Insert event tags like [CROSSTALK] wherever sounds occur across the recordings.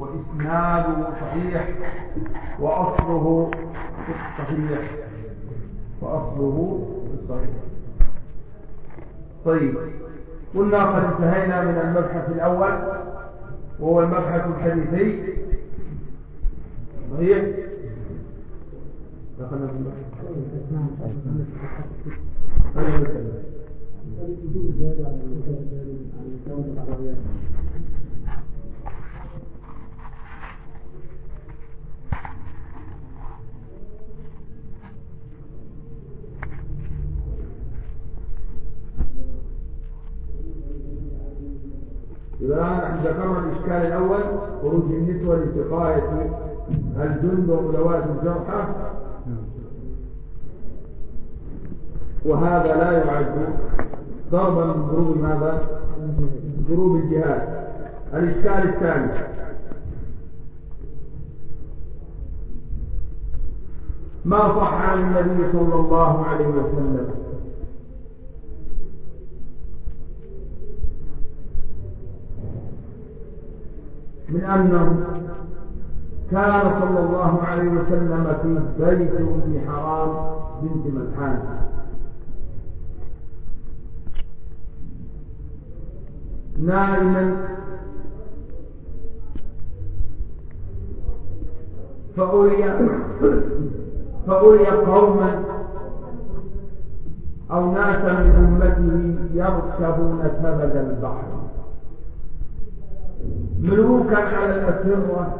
وإسناده صحيح وأصله صحيح. وأصله صحيح. طيب قلنا قد انتهينا من المبحث الأول وهو المبحث الحديثي. صحيح؟ دخلنا في المبحث. الآن ذكرنا الإشكال الأول خروج النسوة لسقاية الجند ومدوات الجرحى. وهذا لا يعد ضربا من ضروب ماذا؟ ضروب الجهاد. الإشكال الثاني. ما صح عن النبي صلى الله عليه وسلم؟ من أنه كان صلى الله عليه وسلم في بيت أم حرام بنت ملحان نائما. فأري فأري قوما أو ناسا من أمته يركبون كبد البحر. ملوكا على الأسرة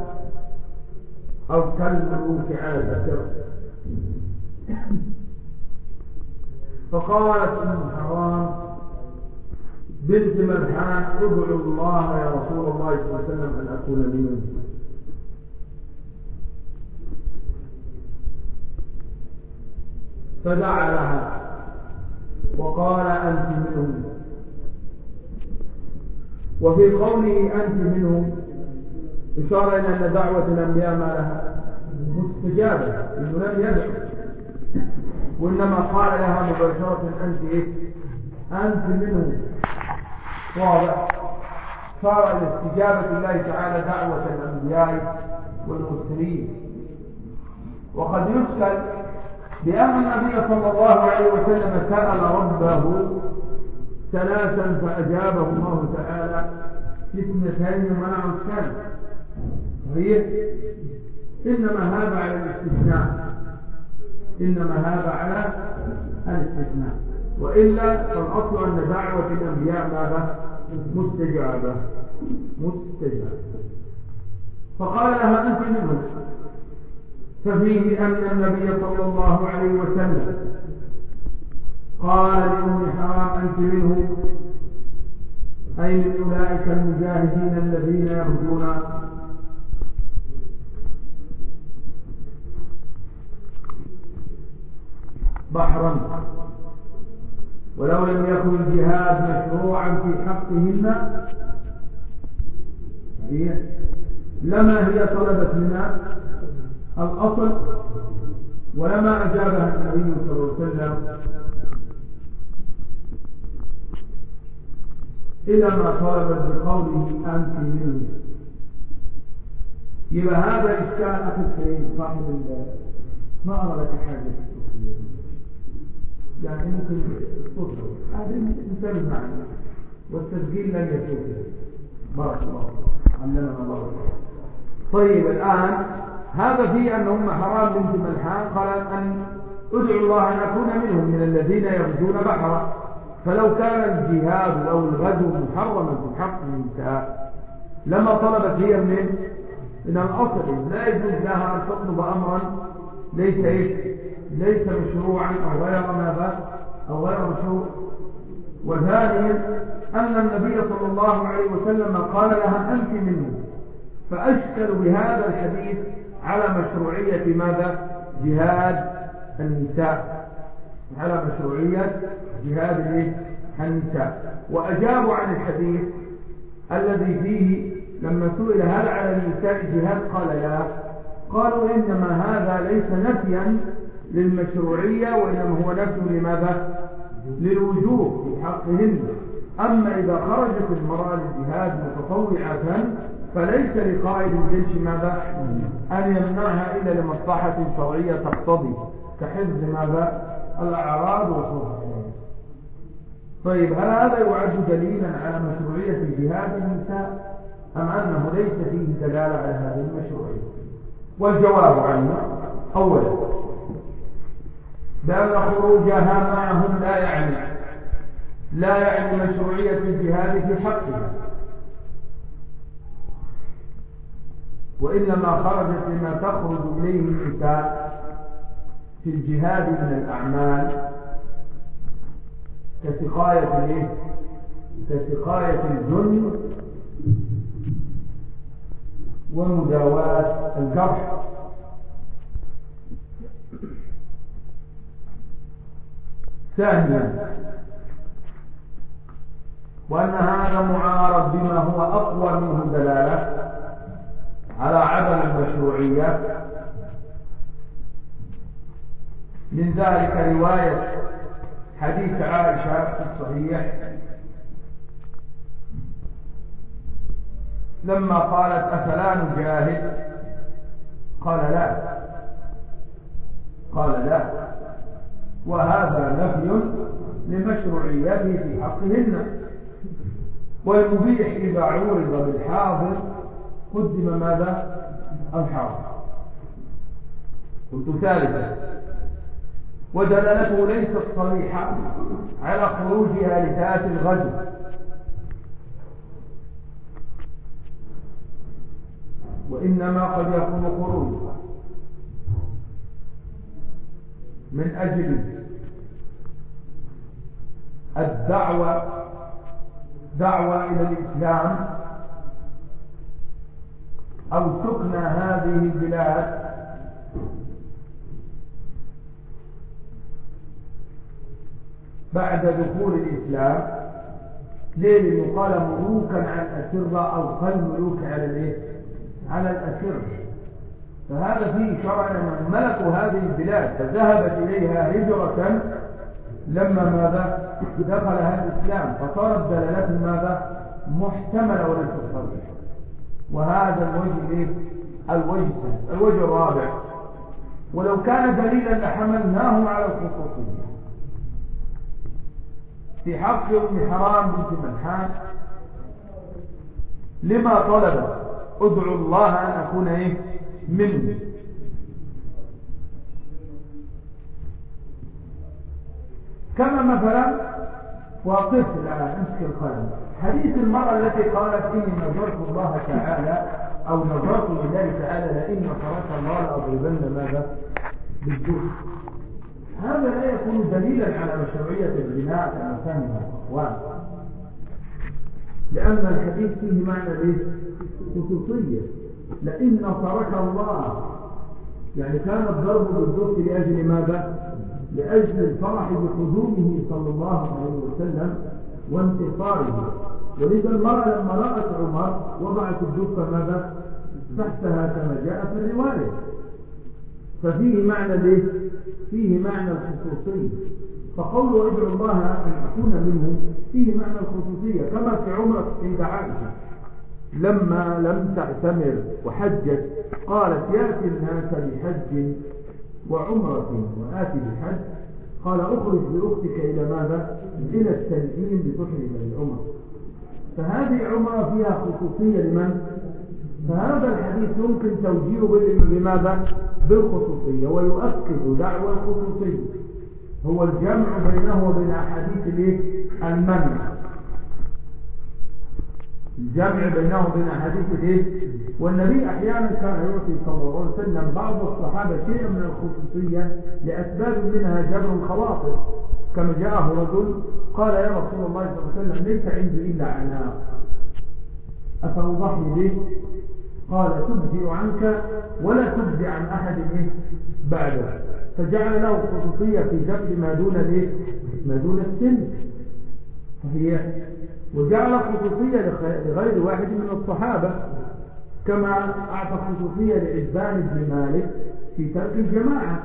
أو كالملوك على الأسرة فقالت أم حرام بنت ملحان ادعو الله يا رسول الله صلى الله عليه وسلم أن أكون منهم فدعا لها وقال أنت منهم. وفي قوله أنت منهم إشارة إلى أن دعوة الأنبياء ما لها. مستجابة إنه لم يدعو. وإنما قال لها مباشرة أنت إيه؟ أنت منهم. واضح. صار لاستجابة الله تعالى دعوة الأنبياء والمرسلين. وقد يسأل بأن النبي صلى الله عليه وسلم سأل ربه ثلاثا فأجابه الله تعالى في اثنتين ومنع الثالث صحيح؟ إنما هذا على الاستثناء. إنما هذا على الاستثناء. وإلا فالأصل أن دعوة الأنبياء ماذا؟ مستجابة. مستجابة. فقال لها أنت منهم. ففيه أن النبي صلى الله عليه وسلم قال لأم حرام أنت منهم أي من أولئك المجاهدين الذين يرجون. بحرا. ولو لم يكن الجهاد مشروعا في حقهن لما هي طلبت منا الأصل ولما أجابها النبي صلى الله عليه وسلم. إلى ما طلبت بقوله أنت منه يبقى هذا إشكال أخي الكريم صاحب ما أرى لك حاجة يعني ممكن الصوت هذا انتبه معنا. والتسجيل لن يفوت بارك الله علمنا الله. طيب الآن هذا فيه أن أم حرام بنت ملحان قالت أن أدعو الله أن أكون منهم من الذين يغزون بحرا فلو كان الجهاد أو الغزو محرما في حق النساء لما طلبت هي من من الأصل لا يجوز لها أن تطلب أمرا ليس إيه ليس مشروعا أو غير ماذا؟ أو غير مشروع. وثانيا أن النبي صلى الله عليه وسلم قال لها أنت منه. فأشكل بهذا الحديث على مشروعية ماذا؟ جهاد النساء. على مشروعية جهاد النساء وأجابوا عن الحديث الذي فيه لما سئل هل على النساء جهاد؟ قال لا. قالوا إنما هذا ليس نفيا للمشروعية وإنما هو نفي لماذا؟ للوجوب في حقهن. أما إذا خرجت المرأة للجهاد متطوعة فليس لقائد الجيش ماذا؟ أن يمنعها إلا لمصلحة شرعية تقتضي كحفظ ماذا؟ الأعراض وصوفها طيب هل هذا يعد دليلا على مشروعية جهاد النساء؟ أم أنه ليس فيه دلالة على هذه المشروعية؟ والجواب عنه أولا بأن خروجها معهم لا يعني لا يعني مشروعية الجهاد في حقها. وإنما خرجت لما تخرج إليه النساء في الجهاد من الأعمال كسقاية الإيه؟ كسقاية الجن ومداواة الجرح. ثانيا وأن هذا معارض بما هو أقوى منه دلالة على عدم المشروعية من ذلك رواية حديث عائشة في الصحيح. لما قالت أفلا نجاهد قال لا. قال لا. وهذا نفي لمشروعيته في حقهن. والمبيح إذا عورض بالحاضر قدم ماذا؟ الحاضر. قلت ثالثا. ودلالته ليست صريحة على خروجها لذات الغزو وإنما قد يكون خروجها من أجل الدعوة دعوة إلى الإسلام أو سكن هذه البلاد بعد دخول الإسلام ليه؟ يقال ملوكا على الأسرة أو قل ملوك على الإيه؟ على الأسرة. فهذا فيه شرع من ملكوا هذه البلاد فذهبت إليها هجرة لما ماذا؟ دخلها الإسلام. فصارت دلالته ماذا؟ محتملة وليس صريحة وهذا الوجه إيه؟ الوجه الوجه الرابع. ولو كان دليلا لحملناه على الخصوصية. في حق ام حرام بنت ملحان. لما طلب ادعو الله أن أكون إيه؟ منه كما مثلا وقف الان امسك القلم. حديث المرأة التي قالت إني نظرت الله تعالى أو نظرت لله تعالى لئن نصرت الله لأضربن ماذا؟ بالجوع. هذا لا يكون دليلا على مشروعية البناء كما فهمها الأخوان لأن الحديث فيه معنى إيه؟ خصوصية لئن نصرك الله يعني كان الضرب بالدف لأجل ماذا؟ لأجل الفرح بقدومه صلى الله عليه وسلم وانتصاره ولذا المرأة لما رأت عمر وضعت الدف ماذا؟ تحتها كما جاء في الرواية ففيه معنى ليه؟ فيه معنى الخصوصية. فقوله ادعو الله أن أكون منه فيه معنى الخصوصية كما في عمرة عند عائشة. لما لم تعتمر وحجت قالت يأتي الناس بحج وعمرة وآتي بحج. قال أخرج بأختك إلى ماذا؟ إلى التنجيم بتحرم العمر فهذه عمرة فيها خصوصية لمن؟ فهذا الحديث يمكن توجيهه بماذا؟ بالخصوصية ويؤكد دعوى الخصوصية. هو الجمع بينه وبين أحاديث المنع. الجمع بينه وبين أحاديث الإيه؟ والنبي أحيانا كان يعطي صلى الله عليه وسلم بعض الصحابة شيئا من الخصوصية لأسباب منها جبر الخواطر كما جاءه رجل قال يا رسول الله صلى الله عليه وسلم ليس عندي إلا عناق. أفأضحي به قال تبدي عنك ولا تبدي عن أحد إيه بعده. فجعل له خصوصية في جبل ما دون الايه ما دون السن. فهي وجعل خصوصية لغير واحد من الصحابة كما أعطى خصوصية لعزبان بن مالك في ترك الجماعة.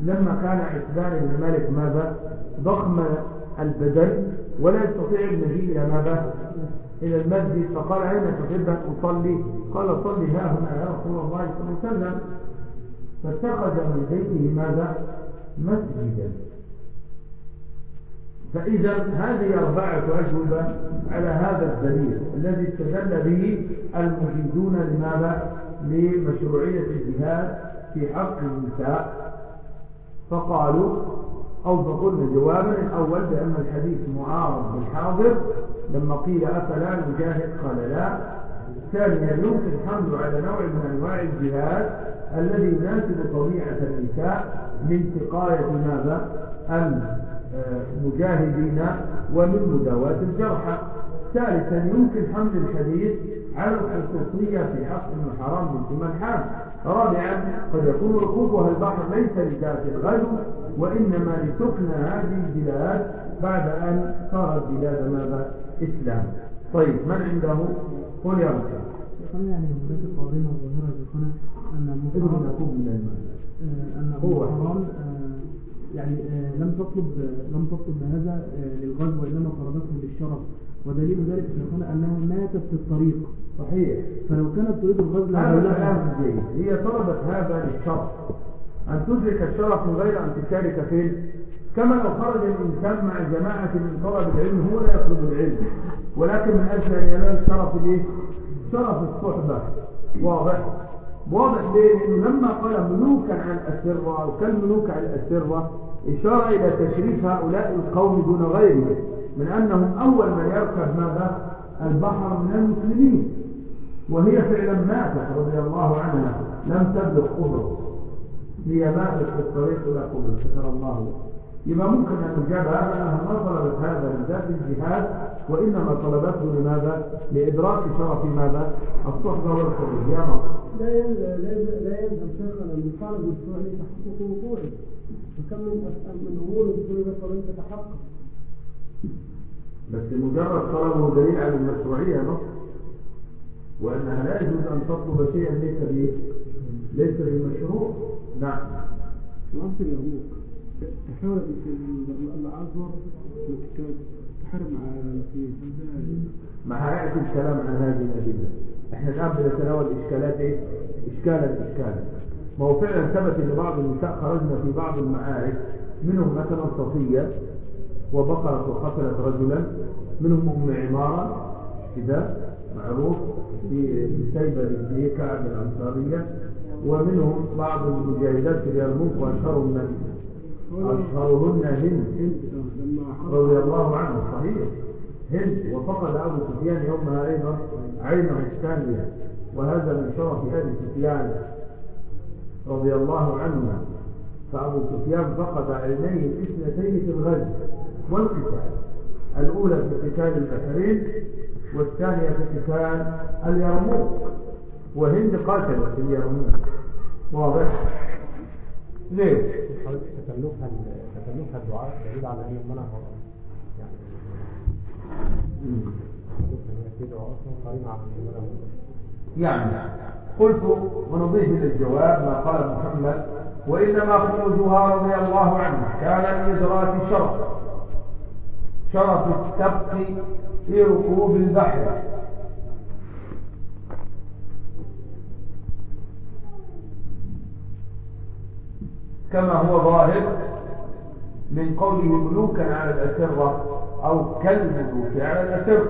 لما كان عزبان بن مالك ماذا؟ ضخم البدن ولا يستطيع المجيء إلى ماذا؟ إلى المسجد فقال أين تحب أن أصلي. قال صلي ها هنا يا رسول الله صلى الله عليه وسلم. فاتخذ من بيته ماذا؟ مسجدا. فإذا هذه أربعة أجوبة على هذا الدليل الذي استدل به المجيدون لماذا؟ لمشروعية الجهاد في حق النساء. فقالوا أو فقلنا جوابا الأول بأن الحديث معارض بالحاضر. لما قيل أفلا المجاهد قال لا. ثانيا يمكن حمله على نوع من أنواع الجهاد الذي يناسب طبيعة النساء من سقاية ماذا؟ المجاهدين ومن مداواة الجرحى. ثالثا يمكن حمل الحديث على الخصوصية في حق ابن حرام بنت ملحان رابعا قد يكون ركوبها البحر ليس لذات الغزو وإنما لسكن هذه البلاد بعد أن صارت بلاد ماذا؟ إسلام. طيب من عنده؟ قل يا رسول قال يعني هناك قارنة ظاهرة أن ابن يكون من المال آه، أن حرام آه، يعني آه، لم تطلب لم تطلب بهذا للغزو وإنما طلبته للشرف ودليل ذلك شيخنا أنها ماتت في الطريق. صحيح. فلو كانت تريد الغزو هذا هي طلبت هذا للشرف. أن تدرك الشرف من غير أن تشارك فيه. كما لو خرج الإنسان مع جماعة من طلب العلم هو لا يطلب العلم. ولكن من أجل أن ينال شرف الايه؟ شرف الصحبة واضح. واضح ليه؟ لأنه لما قال ملوكا عن الأسرة أو كالملوك عن الأسرة إشارة إلى تشريف هؤلاء القوم دون غيرهم من أنهم أول من يركب ماذا؟ البحر من المسلمين. وهي فعلا ماتت رضي الله عنها لم تبلغ قبرص هي في الطريق إلى قبرص شكر الله. يبقى ممكن أن نجاب هذا أنها ما طلبت هذا من ذات الجهاد وإنما طلبته لماذا؟ لإدراك شرف ماذا؟ الصحبة والخروج يا مصر لا يلزم لا يلزم شيخنا أن يطالب بالشروع لتحقق وقوعه. وكم من من أمور طلبت ولم تتحقق بس مجرد طلبه دليل على المشروعية نص وأنها لا يجوز أن تطلب شيئا ليس به ليس بمشروع. نعم. نص اليرموك تحاول الأزهر تحارب مع ما هيأتي الكلام عن هذه الأدلة. إحنا الآن بنتناول إشكالات إيه؟ إشكالا إشكالا. ما هو فعلا ثبت إن بعض النساء خرجنا في بعض المعارك منهم مثلا صفية وبقرت وقتلت رجلا منهم أم عمارة كذا معروف في سيبة بن كعب الأنصارية. ومنهم بعض المجاهدات اليرموك وأشهرهن أشهرهن هند. رضي الله عنه صحيح. هند. وفقد أبو سفيان يومها أيضا عينه الثانية وهذا من شرف أبي سفيان رضي الله عنه فأبو سفيان فقد عينيه الاثنتين في الغزو والقتال. الأولى في قتال البحرين والثانية في قتال اليرموك. وهند قاتلت اليرموك واضح؟ ليه تكلفها تكلفها الدعاء دليل على أن المنع يعني يعني قلت ونضيف للجواب ما قال محمد وإنما خروجها رضي الله عنه كان لإدراك شرف شرف السبق في ركوب البحر. كما هو ظاهر من قوله ملوكا على الأسرة أو كالملوك على الأسر.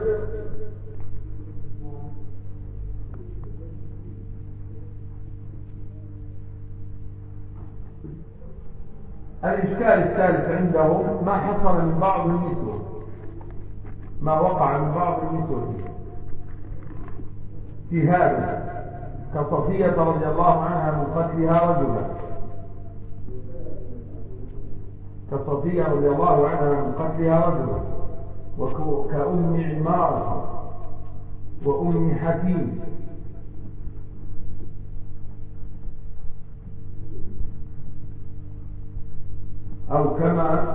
الإشكال الثالث عندهم ما حصل من بعض النسوة ما وقع من بعض النسوة في هذا كصفية رضي الله عنها من قتلها رجلا. كصفية رضي الله عنها من قتلها رجلا وكأم عمارة وأم حكيم. أو كما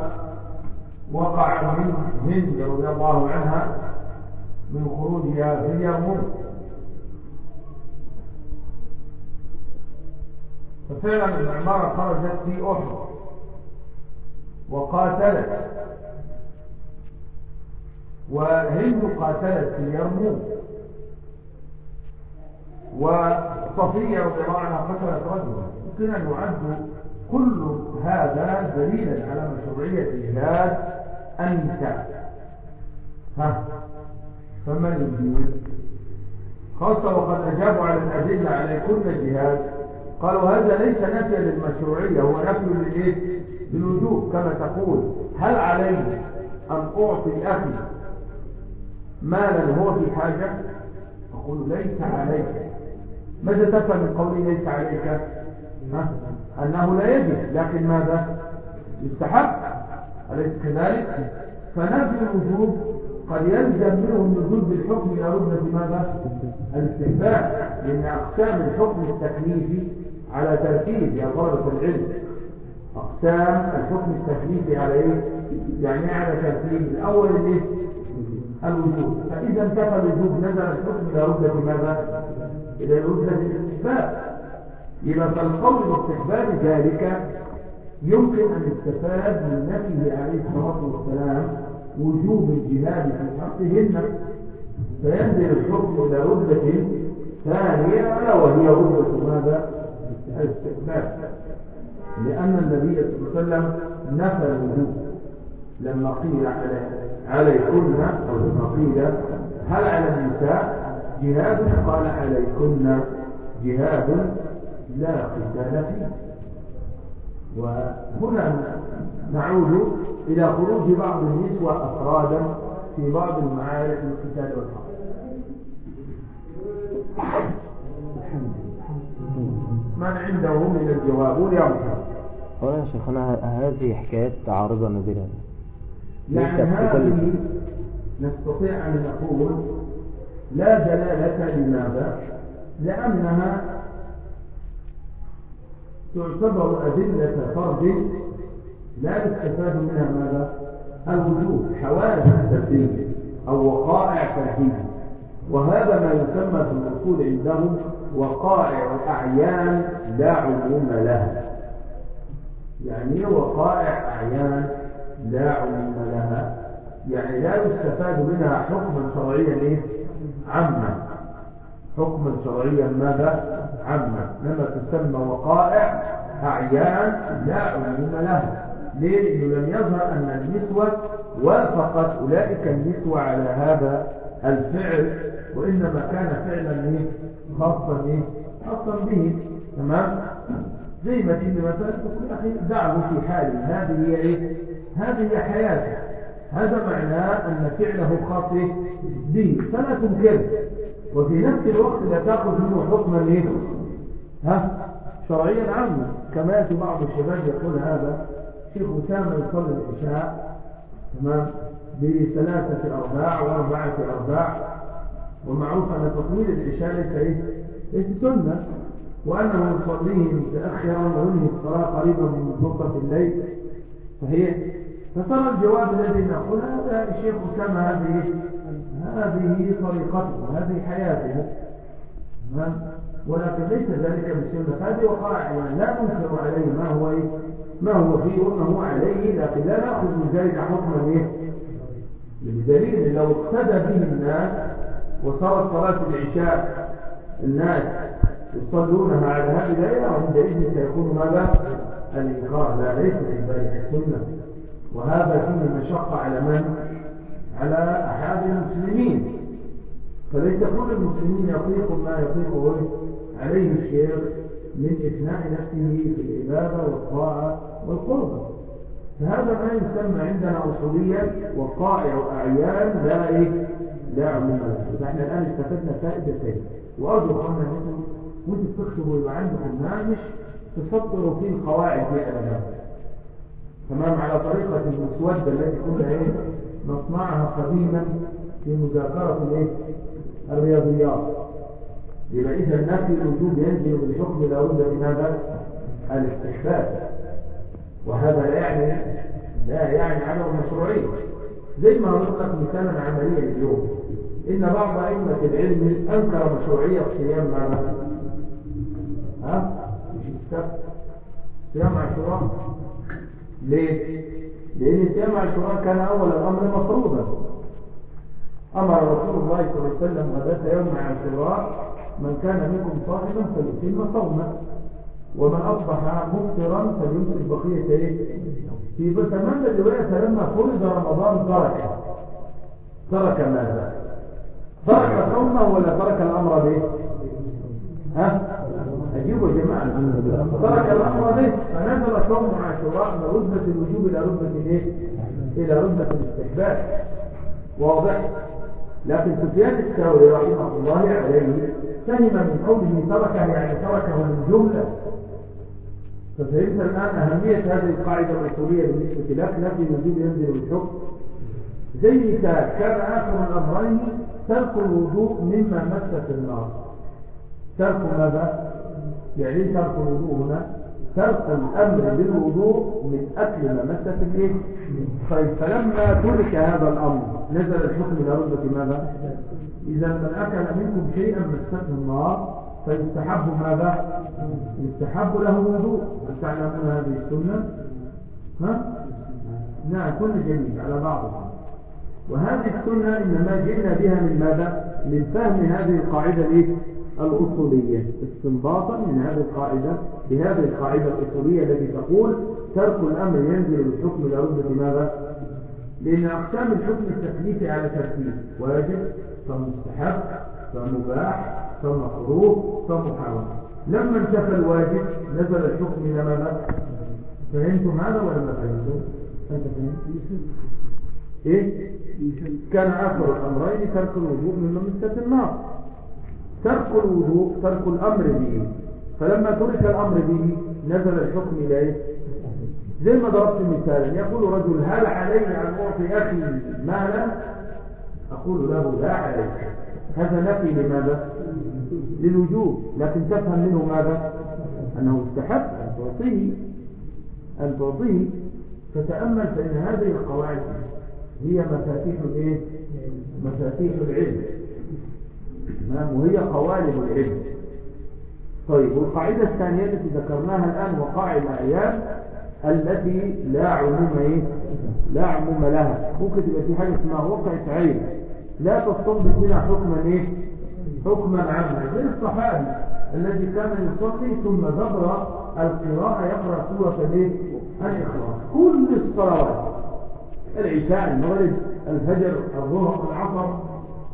وقع من هند رضي الله عنها من خروجها في اليرموك ففعلا العمارة خرجت في أحد. وقاتلت. وهند قاتلت في اليرموك وصفية رضي الله عنها قتلت رجلا. يمكن أن يعد كل هذا دليلا على مشروعية جهاد النساء ها؟ فمن يجيب خاصة وقد أجابوا على الأدلة على كل الجهاد قالوا هذا ليس نفيا للمشروعية هو نفي للإيه؟ للوجوب كما تقول هل علي أن أعطي أخي مالا هو في حاجة؟ أقول ليس عليك. ماذا تفهم من قولي ليس عليك؟ أنه لا يجب. لكن ماذا؟ يستحق. أليس كذلك؟ فنفي الوجوب. قد يلزم منه النزول بالحكم إلى رتبة ماذا الاستحباب. لأن أقسام الحكم التكليفي على ترتيب يا طلبة العلم. أقسام الحكم التكليفي على إيه؟ يعني على ترتيب الأول الإيه؟ الوجوب فإذا انتفى الوجوب نزل الحكم إلى رتبة ماذا؟ إلى رتبة الاستحباب يبقى فالقول باستحباب ذلك يمكن أن يستفاد من نفيه عليه الصلاة والسلام وجوب الجهاد في حقهن فينزل الحكم إلى رتبة ثانية ألا وهي رتبة ماذا؟ الاستحباب لأن النبي صلى الله عليه وسلم نفى الوجوب لما قيل عليكن أو لما قيل هل على النساء؟ جهاد قال عليكن جهاد لا قتال فيه. وهنا نعود إلى خروج بعض النسوة أفرادا في بعض المعارك القتال والحرب من عنده من الجواب يرجع. أولا يا شيخنا هذه حكايات عارضة نادرة يعني هذه نستطيع أن نقول لا دلالة لماذا؟ لأنها تعتبر أدلة فرد لا يستفاد منها ماذا؟ الوجود حوادث ترتيب أو وقائع ترتيب وهذا ما يسمى في الأصول عندهم وقائع أعيان لا عموم لها يعني وقائع أعيان لا عموم لها يعني لا يستفاد منها حكما شرعيا إيه؟ عما حكما شرعيا ماذا عما لما تسمى وقائع أعيان لا عموم لها ليه؟ لأنه لم يظهر أن النسوة وافقت أولئك النسوة على هذا الفعل وإنما كان فعلا إيه؟ خاصا إيه؟ خاصا به تمام؟ زي ما تيجي مثلا تقول أخي دعه في حاله هذه هي إيه؟ هذه هي حياته هذا معناه أن فعله خاص به. فلا تنكره وفي نفس الوقت لا تأخذ منه حكما إيه؟ ها؟ شرعيا عاما. كما يأتي بعض الشباب يقول هذا. شيخ أسامة يصلي العشاء تمام؟ بثلاثة أرباع وأربعة أرباع. ومعروف أن تطويل العشاء ليس؟ ليس سنة وأنه يصليه متأخرا وينهي الصلاة قريبا من منتصف الليل صحيح فترى الجواب الذي نقول هذا الشيخ أسامة هذه هذه طريقته هذه حياته تمام ولكن ليس ذلك بسنة هذه وقائع لا ننكر عليه ما هو إيه؟ ما هو فيه وما هو عليه لكن لا نأخذ من ذلك حكما إيه؟ بدليل لو اقتدى به الناس وصارت صلاة العشاء الناس يصلونها على هذه الآية وعندئذ سيكون ماذا؟ الإنكار لا ليس ذلك السنة وهذا فيه مشقة على من؟ على أحد المسلمين فليس كل المسلمين يطيق ما يطيقه عليه الشيخ من إثناء نفسه في العبادة والطاعة والقربة فهذا ما يسمى عندنا أصوليا وقائع لا إيه لا عموم له فإحنا الآن استفدنا فائدتين وأرجو أن أنتم وأنتم تكتبوا يبقى عندكم هامش تسطروا فيه القواعد في أدبها تمام؟ على طريقة المسودة التي كنا إيه؟ نصنعها قديما في مذاكرة الإيه؟ الرياضيات. يبقى إذا نفي الوجود ينزل بالحكم لا بد من هذا الاستحباب. وهذا لا يعني لا يعني عدم المشروعية زي ما لك مثالا عمليا اليوم. إن بعض أئمة العلم أنكر مشروعية صيام ماذا؟ ها؟ مش السبت صيام عاشوراء ليه؟ لأن صيام عاشوراء كان أول الأمر مفروضا أمر رسول الله صلى الله عليه وسلم غداة يوم عاشوراء من كان منكم صائما فليتم صومه ومن أصبح مفطرا فليمسك بقية إيه؟ في تمام الرواية فلما فرض رمضان ترك ترك ماذا؟ ترك صومه ولا ترك الأمر به؟ ها؟ أجيبوا يا جماعة ترك الأمر به فنزل صوم عاشوراء من رتبة الوجوب إلى رتبة الإيه؟ إلى رتبة الاستحباب واضح؟ لكن سفيان الثوري رحمه الله عليه فهم من قوله تركه يعني تركه من جملة ففهمت الآن أهمية هذه القاعدة الأصولية بالنسبة لك لكن الوجوب ينزل بالحكم زي مثال كان آخر الأمرين ترك الوضوء مما مس في النار ترك ماذا؟ يعني ترك الوضوء هنا ترك الأمر بالوضوء من أكل ما مس في الإيه؟ طيب فلما ترك هذا الأمر نزل الحكم رتبة ماذا؟ إذا من أكل منكم شيئا مسته النار فيستحب ماذا؟ يستحب له الوضوء هل تعلمون هذه السنة؟ ها؟ نعم كل جميل على بعضها وهذه السنة إنما جئنا بها من ماذا؟ من فهم هذه القاعدة الإيه؟ الأصولية استنباطا من هذه القاعدة بهذه القاعدة الأصولية التي تقول ترك الأمر ينزل بالحكم إلى رتبة ماذا؟ لأن أقسام الحكم التكليفي على ترتيب واجب فمستحب فمباح فمكروه فمحرم لما انتفى الواجب نزل الحكم إلى ماذا؟ فهمتم هذا ولا ما فهمتم؟ أنت فهمت؟ إيه؟ كان آخر الأمرين ترك الوضوء مما مست النار. ترك الوضوء ترك الأمر به. فلما ترك الأمر به نزل الحكم إلى إيه؟ زي ما ضربت مثالا يقول رجل هل علي أن أعطي أخي مالا؟ أقول له لا عليك. هذا نفي لماذا؟ للوجوب. لكن تفهم منه ماذا؟ أنه استحب أن تعطيه. أن تعطيه. فتأمل فإن هذه القواعد هي مفاتيح الايه؟ مفاتيح العلم. تمام؟ وهي قوالب العلم. طيب والقاعدة الثانية التي ذكرناها الآن وقاع الأعيان التي لا عموم إيه؟ لا عموم لها. ممكن تبقى في حاجة اسمها وقعة عين لا تستنبط منها حكما إيه؟ حكما عاما زي الصحابي الذي كان يصلي ثم دبر القراءة يقرأ سورة الإخلاص. كل الصلوات. العشاء المغرب الفجر الظهر العصر.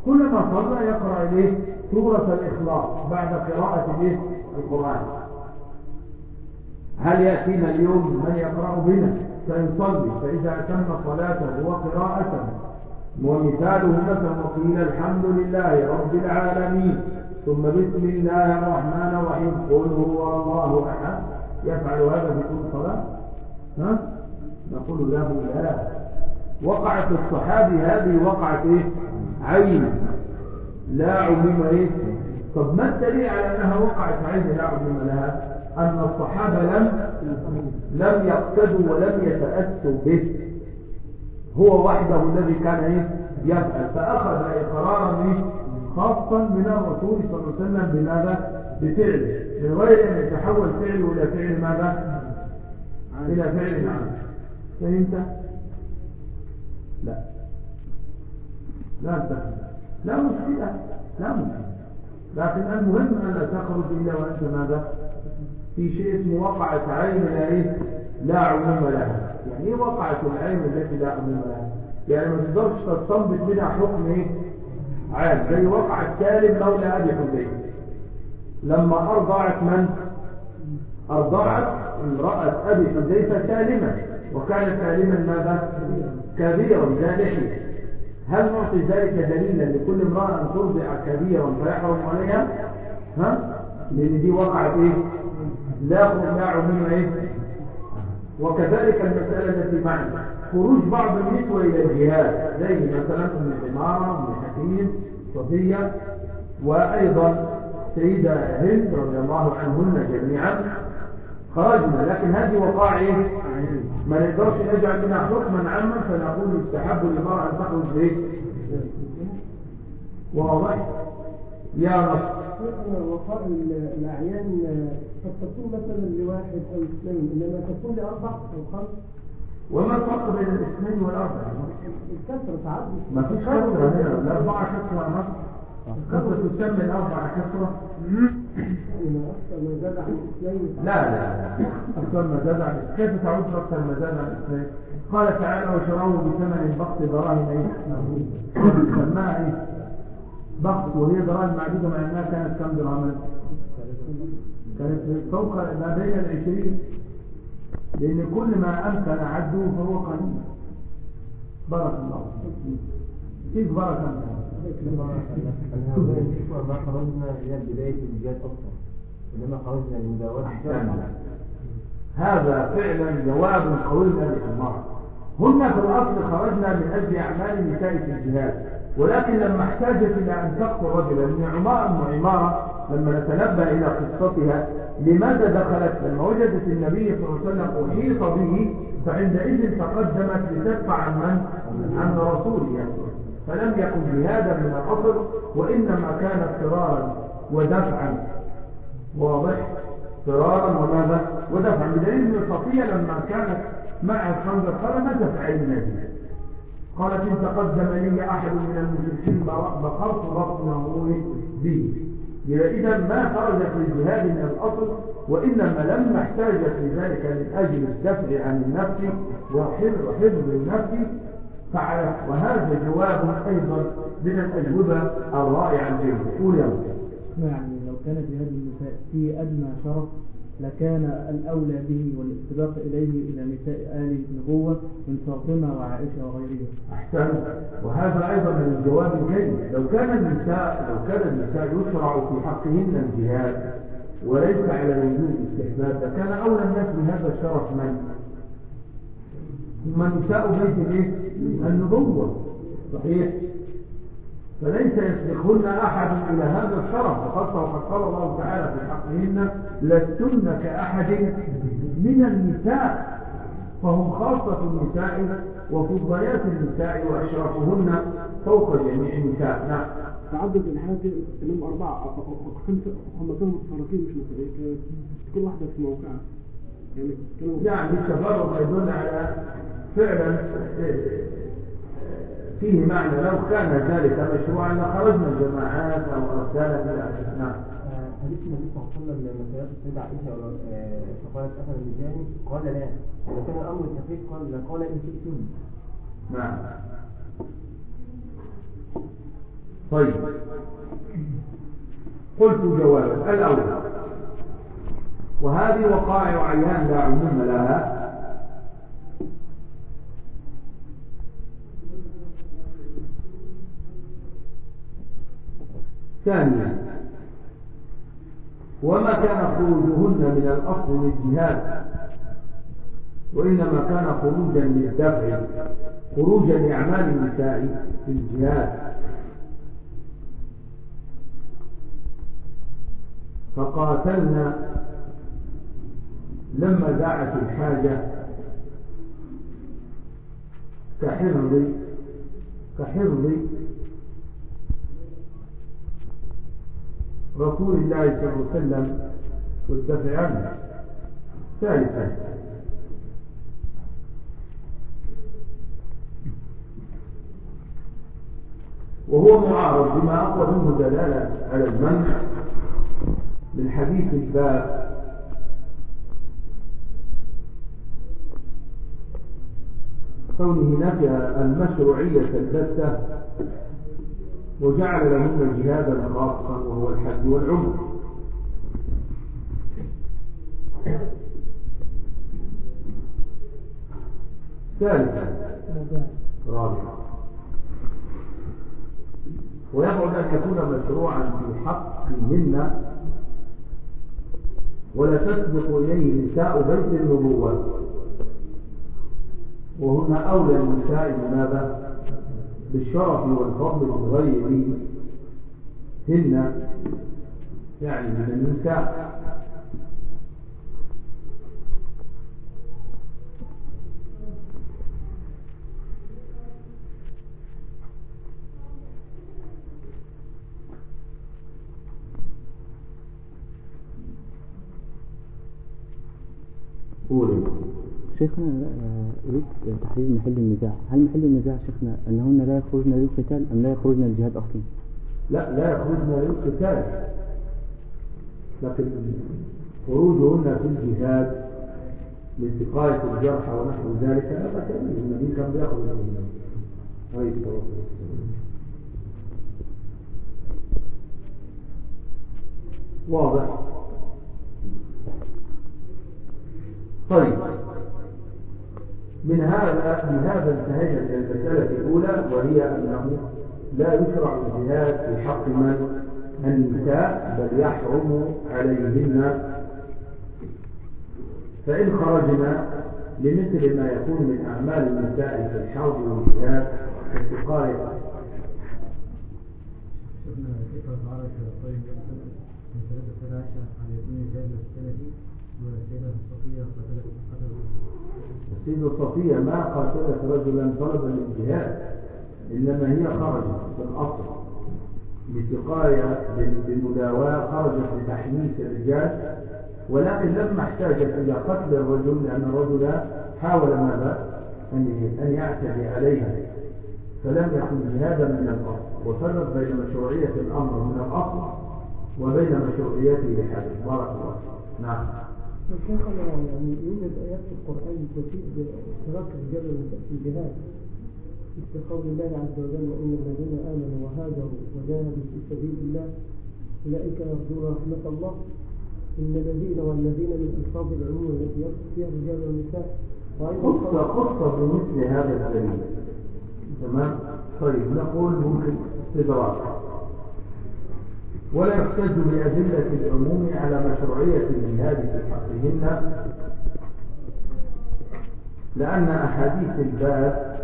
كلما صلى يقرأ إليه سورة الإخلاص بعد قراءة إليه القرآن. هل يأتينا اليوم من يقرأ بنا؟ فيصلي فإذا أتم صلاته وقراءته. ومثاله مثلا وقيل الحمد لله رب العالمين. ثم بسم الله الرحمن الرحيم. قل هو الله أحد. يفعل هذا في كل صلاة؟ ها؟ نقول له لا. وقعت الصحابي هذه وقعت إيه؟ عين. لا عموم إيه؟ طب ما الدليل على أنها وقعت عين؟ لا عموم لها. أن الصحابة لم لم يقتدوا ولم يتأسوا به. هو وحده الذي كان إيه؟ يفعل. فأخذ إقرارا إيه؟ خاصا من الرسول صلى الله عليه وسلم بماذا؟ بفعله. من غير أن يتحول فعله إلى فعل ماذا؟ إلى فعل عام فهمت؟ لا. لا لا مشكلة. لا مشكلة. لكن المهم أن تخرج إلا وأنت ماذا؟ في شيء اسمه وقعة عين لا إيه؟ لا عموم لها. يعني إيه وقعة العين التي لا عموم لها؟ يعني ما تقدرش تستنبط منها حكم إيه؟ عام. زي وقعة سالم مولى أبي حذيفة لما أرضعت من؟ أرضعت امرأة أبي حذيفة سالمة وكان سالما ماذا؟ كبيرا ذا هل نعطي ذلك دليلا لكل امرأة أن ترضع كبيرا فيحرم عليها؟ ها؟ لأن دي وقعت إيه؟ لا لا عموم إيه؟ وكذلك المسألة التي معنا. خروج بعض النسوة إلى الجهاد. زي مثلا ابن عمارة ابن حكيم صفية وأيضا سيدة هند رضي الله عنهن جميعا. خرجنا لكن هذه وقائع إيه؟ ما نقدرش نجعل منها حكما عاما فنقول يستحب للمرأة أن تخرج بإيه؟ واضح؟ يا نصر وقائع الأعيان قد تكون مثلا لواحد أو اثنين إنما تكون لأربع أو خمس؟ وما الفرق بين الاثنين والأربعة الكسر ساعات ما فيش كسرة هنا الأربعة كسرة. نص كسرة تسمى زاد عن اثنين لا لا. أكثر ما زاد عن كيف تعود أكثر ما زاد عن اثنين قال تعالى وشروه بثمن بخت دراهم إيه سماها بخت وهي دراهم معدودة مع إنها كانت كم درهما كانت فوق ما بين العشرين. لأن كل ما أمكن عده فهو قليل. بارك الله كيف بارك الله ما خرجنا إلى بداية الجهاد أصلا إنما خرجنا أحسن هذا فعلا جواب قوي لأبي عمار هن في الأصل خرجنا من أجل أعمال النساء في الجهاد ولكن لما احتاجت إلى أن تقتل رجلا من عمار أم عمارة لما نتنبه إلى قصتها لماذا دخلت؟ لما وجدت النبي صلى الله عليه وسلم أحيط به فعندئذ تقدمت لتدفع عن من؟ عن رسوله. فلم يكن جهادا من الأصل وإنما كان اضطرارا ودفعا. واضح. فرارا وماذا؟ ودفعا. بدليل ان صفيه لما كانت مع الخنجر قال ما تفعل النبي. قالت إن تقدم لي أحد من المشركين بقرت بطنه به إذا ما خرجت للجهاد من الأصل وإنما لما احتاجت لذلك من أجل الدفع عن النفس وحفظ النفس. فعلت. وهذا جواب أيضا من الأجوبة الرائعة الجيده قول يا يعني لو كان جهاد النساء في أدنى شرف لكان الأولى به والاتباق إليه إلى نساء آل النبوة من فاطمة وعائشة وغيرها أحسن وهذا أيضا من الجواب الجيد لو كان النساء لو كان النساء يشرع في حقهن الجهاد وليس على وجوب استحباب لكان أولى الناس بهذا الشرف من؟ نساء بيت الايه؟ النبوة. صحيح. فليس يسبقهن أحد إلى هذا الشرف. وخاصة وقد قال الله تعالى في حقهن لستن كأحد من النساء. فهم خاصة النساء وفضيات النساء وأشرفهن فوق جميع النساء. نعم. تعدد الحاجة انهم أربعة أو خمسة هم كانوا متفرقين مش متفرقين كل واحدة في موقعها. يعني التفرق يدل على فعلا فيه معنى. لو كان ذلك مشروعا لخرجنا جماعات أو ارسالا إلى نعم حديث النبي صلى الله عليه وسلم لما سألت السيدة عائشة آه، فقالت أخذ الميزاني قال لا. إذا كان الأمر الخفيف قال لا. قال إن شئتم. نعم. طيب. قلت جوابا الأول. وهذه وقائع عيان لا عموم لها. ثانيا وما كان خروجهن من الأصل للجهاد وإنما كان خروجا للدفع خروجا لأعمال النساء في الجهاد. فقاتلنا لما دعت الحاجة كحفظ كحفظ رسول الله صلى الله عليه وسلم والدفع عنه. ثالثا. وهو معارض بما أقوى منه دلالة على المنع من حديث الباب كونه نفى المشروعية البتة وجعل لهن جهادا خاصا وهو الحج والعمر. ثالثا رابعا. ويبعد أن يكون مشروعا في حقهن ولا تسبق إليه نساء بيت النبوة. وهن أولى النساء بماذا؟ بالشرف والفضل من غيرهن يعني من النساء قولوا شيخنا آه، أريد تحديد محل النزاع. هل محل النزاع شيخنا أنهن لا يخرجن للقتال أم لا يخرجن للجهاد أصلا؟ لا لا يخرجن للقتال. لكن خروجهن في الجهاد لسقاية الجرحى ونحو ذلك لا بأس به. النبي كان بيخرج منه عليه واضح. طيب. من هذا من هذا انتهينا إلى المسألة الأولى وهي أنه لا يشرع الجهاد في حق من؟ النساء بل يحرم عليهن. فإن خرجنا لمثل ما يكون من أعمال النساء في الحرب والجهاد كالسقاية من السيدة صفية ما قاتلت رجلا طلبا للجهاد إنما هي خرجت في الأصل بسقاية بالمداواة خرجت لتحميس الرجال. ولكن لما احتاجت إلى قتل الرجل لأن الرجل حاول ماذا؟ أن أن يعتدي عليها. فلم يكن جهادا من الأصل. وفرق بين مشروعية الأمر من الأصل وبين مشروعيته لحاله. بارك الله. نعم. شيخنا يعني يوجد آيات في القرآن تفيد اشتراك الرجال والنساء في الجهاد مثل قول الله عز وجل وإن الذين آمنوا وهاجروا وجاهدوا في سبيل الله أولئك يرجون رحمة الله. إن الذين والذين من ألفاظ العموم التي يقصد فيها الرجال والنساء. قصة قصة بمثل هذا الدليل تمام؟ طيب نقول ممكن استدراك. ولا يحتج بأدلة العموم على مشروعية الجهاد في حقهن لأن أحاديث الباب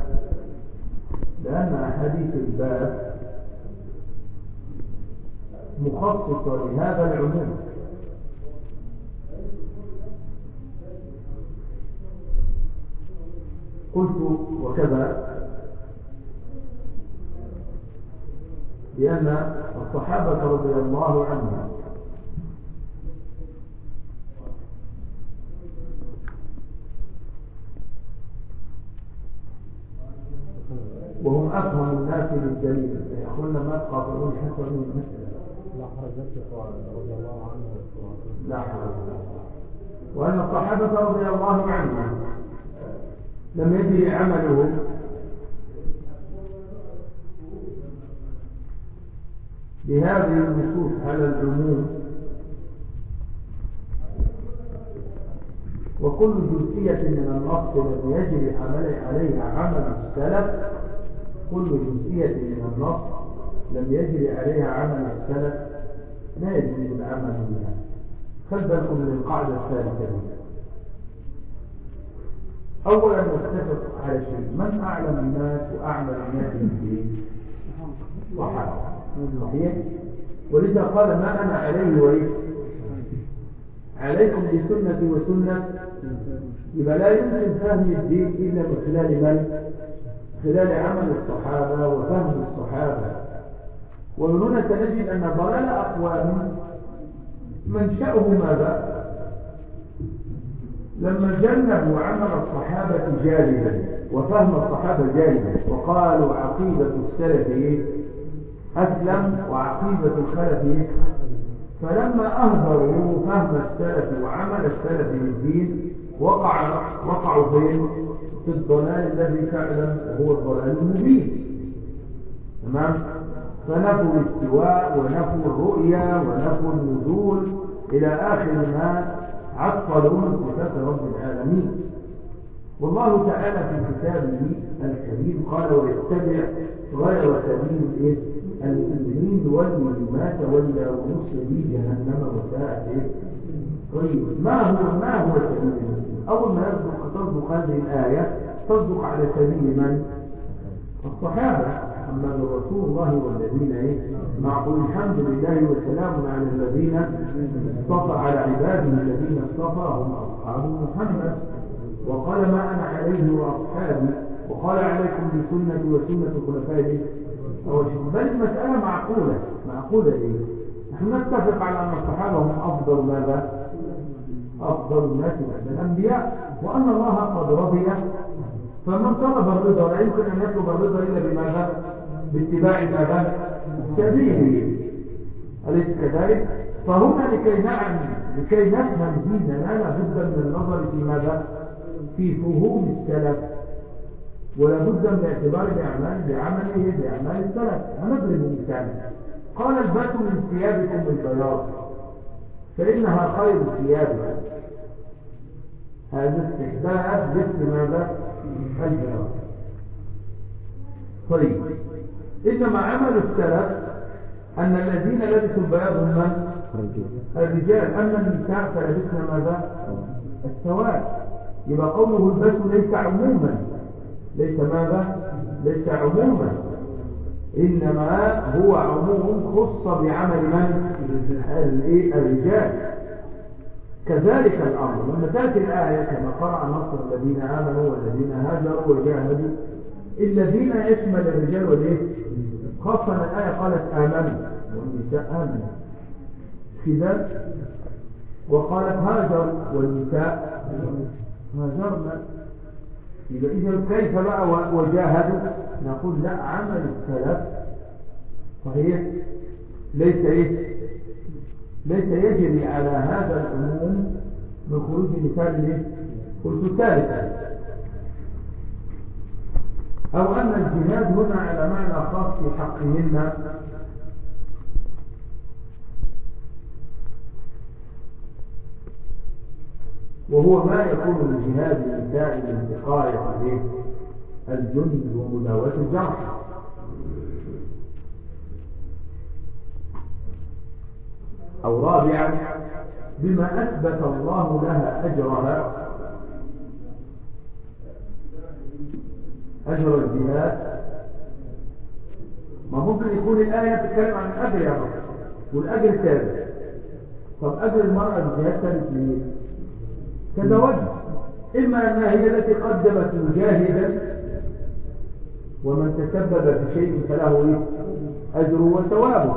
لأن أحاديث الباب مخصصة لهذا العموم. قلت وكذا. لأن الصحابة رضي الله عنهم. وهم أفهم الناس للدليل يقولون ما تقاطعون حتى من المسألة لا حرج رضي الله عنه لا حرج. وأن الصحابة رضي الله عنهم لم يجري عملهم. بهذه النصوص على العموم وكل جزئية من النص لم يجري عليها عمل السلف كل جزئية من النص لم يجري عليها عمل السلف لا يجري العمل بها خلفكم للقاعدة الثالثة. دي. أولا نتفق على شيء من أعلم الناس وأعمل الناس بالدين؟ صحابة صحيح. ولذا قال ما أنا عليه وإيه عليكم بسنتي وسنة. يبقى لا يمكن فهم الدين إلا من خلال من؟ خلال عمل الصحابة وفهم الصحابة. ومن هنا سنجد أن ضلال أقوام منشأه ماذا؟ لما جنبوا عمل الصحابة جانبا وفهم الصحابة جانبا وقالوا عقيدة السلف؟ أسلم وعقيدة الخلف؟ فلما أهدروا فهم السلف وعمل السلف للدين وقع وقعوا فين في الضلال الذي فعلا وهو الضلال المبين. تمام؟ فنفوا الاستواء ونفوا الرؤيا ونفوا النزول. إلى آخر ما عطلوا صفات رب العالمين. والله تعالى في كتابه الكريم قال ويتبع غير سبيل المؤمنين يولي ما تولى ونصلي جهنم وساءت. إيه طيب ما هو ما هو المؤمنين أول ما يصدق تصدق هذه الآية تصدق على سبيل من؟ الصحابة محمد رسول الله والذين إيه مع قل الحمد لله وسلام على الذين اصطفى على عباده الذين اصطفى هم أصحاب محمد. وقال ما أنا عليه وأصحابي. وقال عليكم بسنتي وسنة الراشدين بل المساله معقولة معقولة إيه نحن نتفق على أن الصحابة هم أفضل ماذا أفضل الناس بعد الأنبياء وأن الله قد رضي فمن طلب الرضا لا يمكن أن يطلب الرضا إلا بماذا؟ باتباع ماذا؟ سبيله أليس كذلك؟ فهنا لكي نعلم لكي نفهم ديننا لابد من النظر في ماذا؟ في فهوم السلف ولا بد من اعتبار الأعمال بعمله بأعمال السلف هنضرب مثال قال البات من ثيابكم البياض. فإنها خير ثيابكم هذا استحباب مثل ماذا؟ البياض. طيب. إنما عمل السلف أن الذين لبسوا البياض هم؟ الرجال. أما النساء فلبسنا ماذا؟ السواد. يبقى قوله البس ليس عموما. ليس ماذا؟ ليس عموما إنما هو عموم خص بعمل من؟ الرجال كذلك الأمر لما تأتي الآية كما قرأ نصر الذين آمنوا والذين هاجروا وجاهدوا الذين يشمل الرجال والإيه؟ خاصة الآية قالت آمنوا والنساء آمنوا كذا وقالت هاجر والنساء هاجرنا إذا كيف بقى وجاهدوا؟ نقول لا عمل السلف. صحيح؟ ليس إيه؟ ليس يجري على هذا العموم من خروج مثال قلت ثالثا أو أن الجهاد هنا على معنى خاص في حقهن وهو ما يكون الجهاد النساء لانتقاء عليه. الجند ومداواه الجرح. أو رابعا بما أثبت الله لها أجرها أجر الجهاد. ما ممكن يكون الآية تتكلم عن الأجر يا رب والأجر ثابت. طب أجر المرأة الجهاد ثابت ليه؟ كذا وجه إما أنها هي التي قدمت مجاهدا ومن تسبب في شيء فله؟ أجر وثوابه.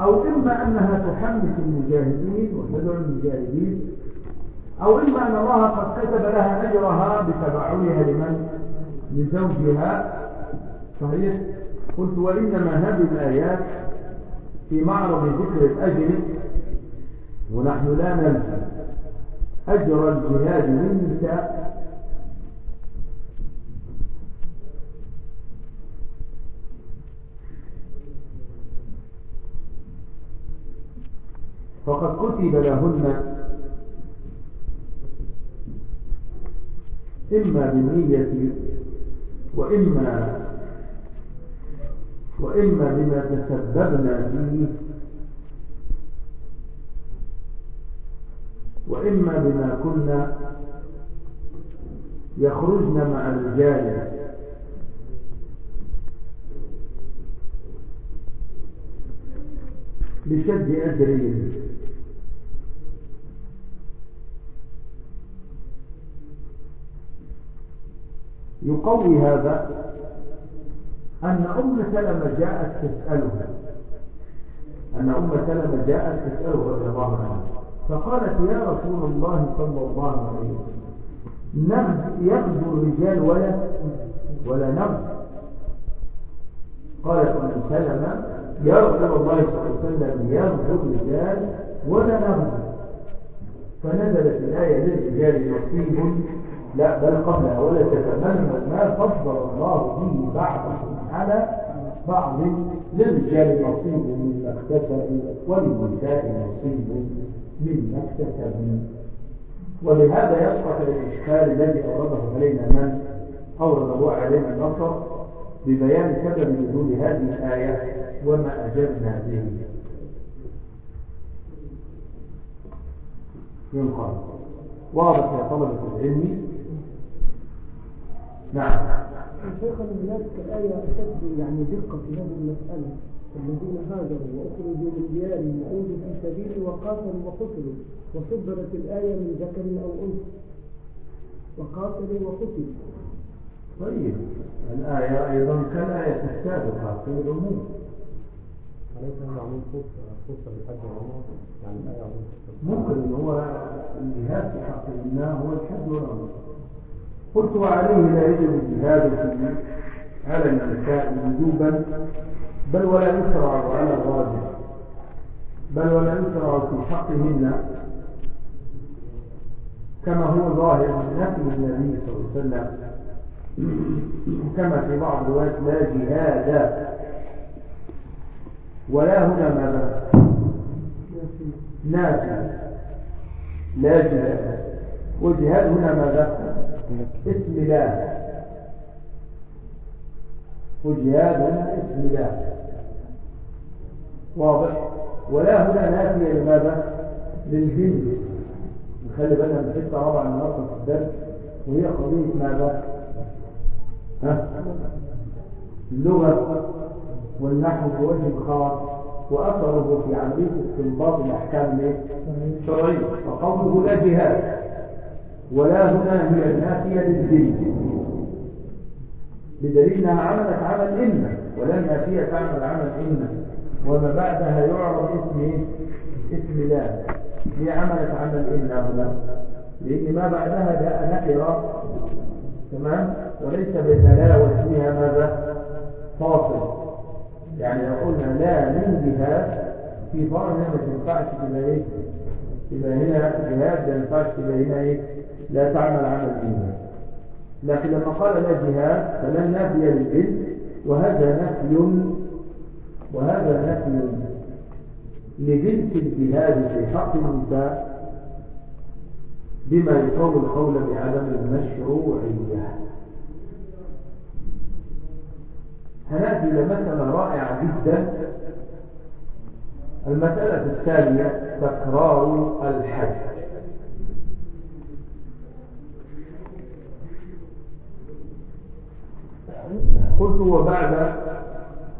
أو إما أنها تحمس المجاهدين وتدعو المجاهدين أو إما أن الله قد كتب لها أجرها بتبعلها لمن؟ لزوجها. صحيح؟ قلت وإنما هذه الآيات في معرض ذكر الأجر ونحن لا ننسى أجر الجهاد للنساء. فقد كتب لهن إما بالنية وإما وإما بما تسببنا فيه وإما بما كنا يخرجن مع الرجال لشد أجرهم يقوي هذا أن أم سلمة جاءت تسأله. أن أم سلمة جاءت تسأله رضي الله عنها. فقالت يا رسول الله صلى الله عليه وسلم يغزو الرجال ولا ولا نغزو. قالت أم سلمة يا رسول الله صلى الله عليه وسلم يغزو الرجال ولا نغزو. فنزلت الآية للرجال نصيب لا بل قبلها ولا تتمنوا ما فضل الله به بعضهم على بعض. للرجال نصيب مما اكتسبوا وللنساء نصيب مما اكتسبوا ولهذا يصلح الإشكال الذي أورده علينا من؟ أورده علينا النصر ببيان سبب نزول هذه الآية وما أجبنا به. ينقل واضح يا طلبة العلم. نعم. شيخنا هناك آية أشد يعني دقة في هذه المسألة. الذين هاجروا وأخرجوا من ديارهم وأوذوا في سبيلي وقاتلوا وقتلوا وصدرت الآية من ذكر أو أنثى. وقاتلوا وقتلوا. طيب. الآية أيضا كالآية السابقة في العموم أليس هذا عموم خص خص بالحج والعمرة يعني الآية عموم ممكن إن هو الجهاد في حقهن هو الحج والعمرة قلت وعليه لا يجب الجهاد في على النساء وجوبا بل ولا يشرع على الراجح. بل ولا يشرع في حقهن كما هو ظاهر من نفي النبي صلى الله عليه وسلم. كما في بعض الروايات لا جهاد. ولا هنا ماذا نافي لا جهاد. والجهاد هنا ماذا اسم لا والجهاد هنا اسم لا واضح. ولا هنا نافية لماذا؟ للجنس نخلي بالنا من حتة رابعه النهارده في الدرس وهي قضية ماذا؟ ها؟ اللغة والنحو بوجه خاص وأثره في عملية استنباط الأحكام الشرعية. فقوله لا جهاد ولا هنا هي النافيه للجنس بدليل انها عملت عمل ان ولا النافيه تعمل عمل ان وما بعدها يعرف اسم؟ اسم لا. هي عملت عمل إلا هنا لأن ما بعدها جاء نكرة. تمام؟ وليس بين لا واسمها ماذا؟ فاصل. يعني لو قلنا لا من جهاد في فرع هنا ما تنفعش تبقى إيه؟ تبقى هنا جهاد ما ينفعش تبقى هنا إيه؟ لا تعمل عمل إلا لكن لما قال لا جهاد فلا نافي للجنس وهذا نفي وهذا نفي لجنس الجهاد في حق النساء بما يقوم القول بعدم المشروعية هنأتي إلى مسألة رائعة جدا. المسألة الثانية تكرار الحج. قلت وبعد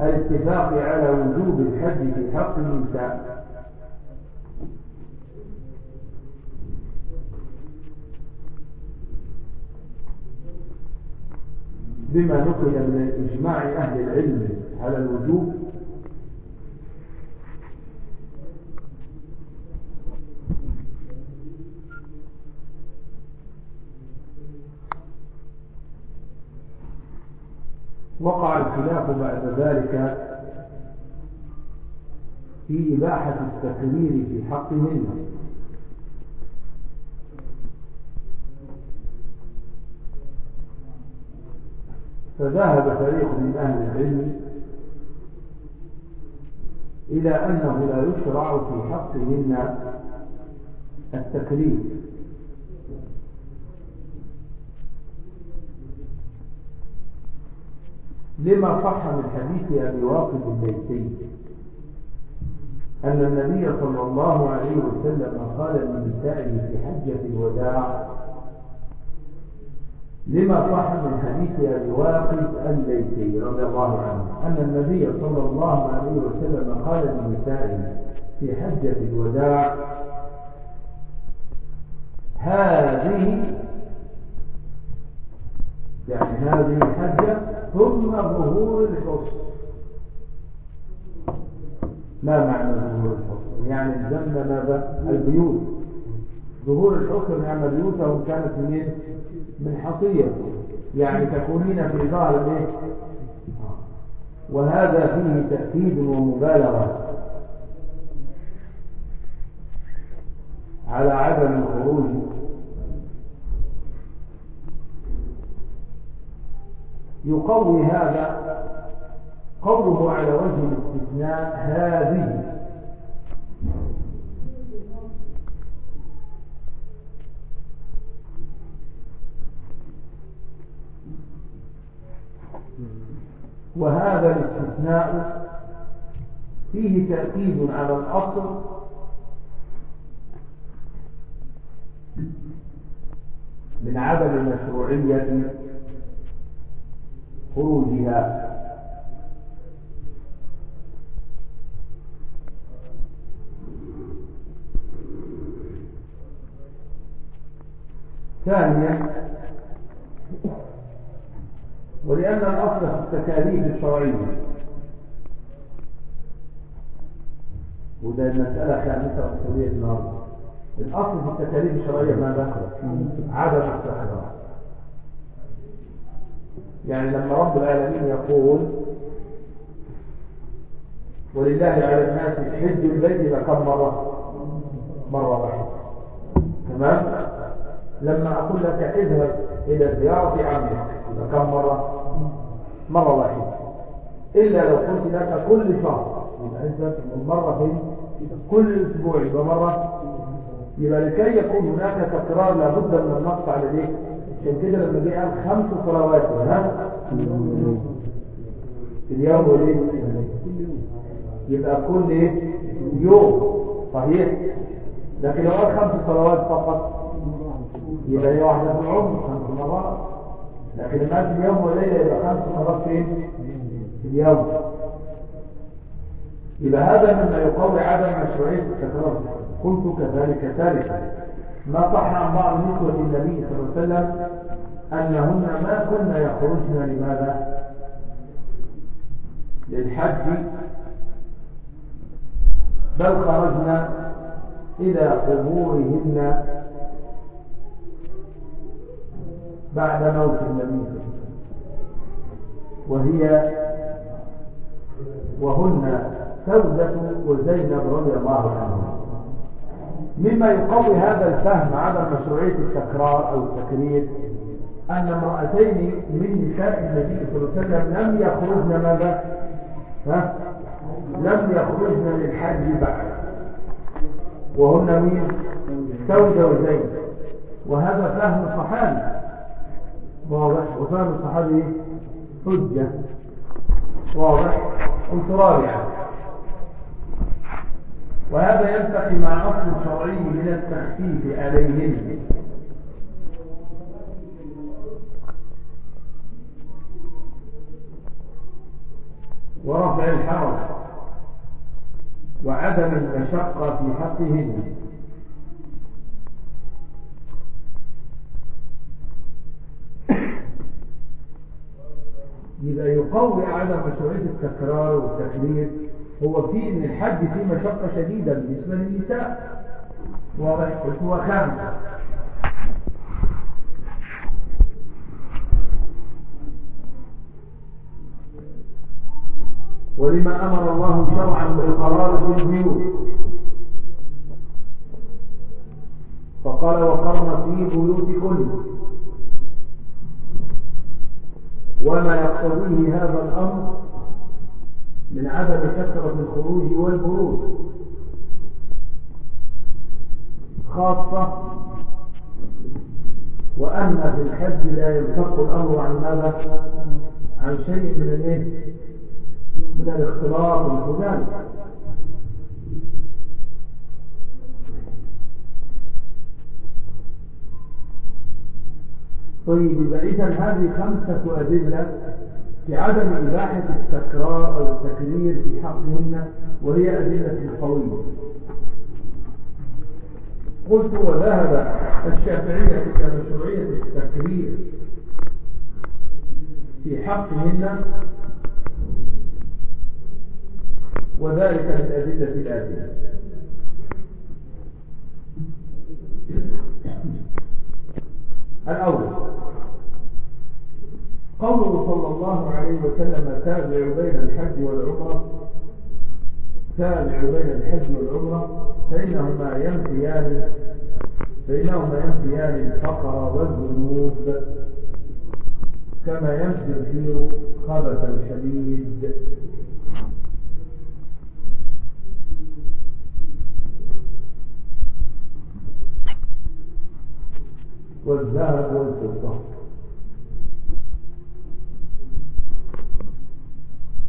الاتفاق على وجوب الحج في حق النساء بما نقل من إجماع أهل العلم على الوجوب وقع الخلاف بعد ذلك في إباحة التكرير في حقهن. فذهب فريق من أهل العلم إلى أنه لا يشرع في حقهن التكرير. لما صح من حديث أبي واقد الليثي أن النبي صلى الله عليه وسلم قال لنسائه في حجة الوداع لما صح من حديث أبي واقد الليثي رضي الله عنه أن النبي صلى الله عليه وسلم قال لنسائه في حجة الوداع هذه يعني هذه الحجة ثم ظهور الحسن. ما معنى ظهور الحسن يعني الزمن ماذا؟ البيوت. ظهور الحسن يعني بيوتهم كانت منين من حصية. يعني تكونين في ظهر الايه وهذا فيه تأكيد ومبالغة على عدم الخروج يقوي هذا قوله على وجه الاستثناء هذه. وهذا الاستثناء فيه تأكيد على الأصل من عدم مشروعية خروجها. ثانيا ولأن الأصل في التكاليف الشرعية. وده المسألة خامسة أصولية النهارده. الأصل في التكاليف الشرعية ماذا؟ عدم التكرار يعني لما رب العالمين يقول ولله على الناس حج البيت كم مرة؟ مرة واحدة تمام؟ لما أقول لك اذهب إلى زيارة عمك كم مرة؟ مرة واحدة إلا لو قلت لك كل شهر يبقى أنت مرة كل أسبوع يبقى مرة يبقى لكي يكون هناك تكرار لابد من النص على الايه؟ عشان كده لما جه قال خمس صلوات ها؟ في اليوم والايه؟ يبقى كل إيه؟ يوم صحيح؟ لكن لو قال خمس صلوات فقط يبقى هي واحدة في العمر خمس مرات لكن لما قال في اليوم وليلة يبقى خمس مرات فين؟ في اليوم يبقى هذا مما يقوي عدم مشروعية التكرار قلت كذلك ثالثا ما صح عن بعض نسوة النبي صلى الله عليه وسلم أنهن ما كن يخرجن لماذا؟ للحج. بل خرجن إلى قبورهن بعد موت النبي صلى الله عليه وسلم. وهي وهن سودة وزينب رضي الله عنهما مما يقوي هذا الفهم عدم مشروعية التكرار أو التكرير أن امرأتين من نساء النبي صلى الله عليه وسلم لم يخرجن ماذا؟ ها؟ لم يخرجن للحج بعد. وهن مين؟ سودة وزينب وهذا فهم الصحابي واضح؟ وفهم الصحابي حجة. واضح؟ قلت رابعا وهذا يلتقي مع أصل شرعي من التخفيف عليهن. ورفع الحرج وعدم المشقة في حقهن. يبقى يقوي عدم مشروعية التكرار والتكرير هو في إن الحج فيه مشقة شديدة بالنسبة للنساء. واضح؟ هو خامس ولما أمر الله شرعا بالقرار في البيوت. فقال وقرن في بيوتكن. وما يقتضيه هذا الأمر من عدم كثرة الخروج والبروز خاصة وأن في الحج لا ينفق الأمر عن ماذا؟ عن شيء من الإيه؟ من الاختلاط والخزان طيب إذا هذه خمسة أدلة في عدم إباحة التكرار أو التكرير في حقهن وهي أدلة قوية. قلت وذهب الشافعية إلى مشروعية التكرير في حقهن وذلك من أدلة الآتية الأول قوله صلى الله عليه وسلم تابع بين الحج والعمرة تابع بين الحج والعمرة فإنهما ينفيان فإنهما ينفيان الفقر والذنوب كما ينفي الخير خبث الحديد. والذهب والفضة.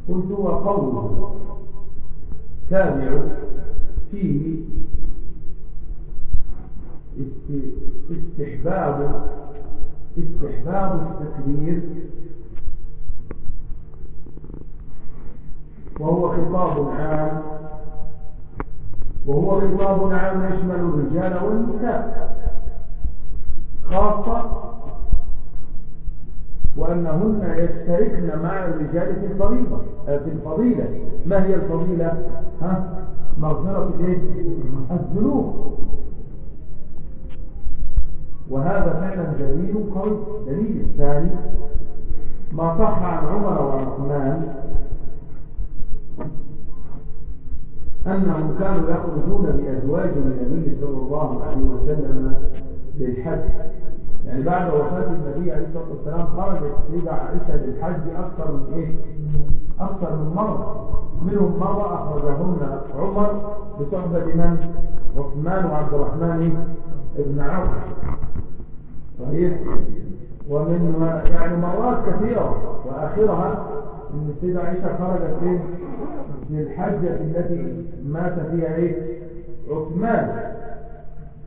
قلت وقوله تابع فيه استحباب استحباب التكبير. وهو خطاب عام. وهو خطاب عام يشمل الرجال والنساء خاصة وأنهن يشتركن مع الرجال في الفريضة في الفضيلة. ما هي الفضيلة؟ ها؟ مغفرة الايه الذنوب. وهذا فعلا دليل قوي دليل الثاني ما صح عن عمر وعثمان أنهم كانوا يخرجون بأزواج النبي صلى الله عليه وسلم للحج. يعني بعد وفاة النبي عليه الصلاة والسلام خرجت سيدة عائشة للحج أكثر من إيه؟ أكثر من مرة منهم مرة أخرجهن عمر بصحبة من؟ عثمان وعبد الرحمن بن عوف صحيح ومن يعني مرات كثيرة وآخرها أن السيدة عائشة خرجت إيه؟ للحجة التي مات فيها إيه؟ عثمان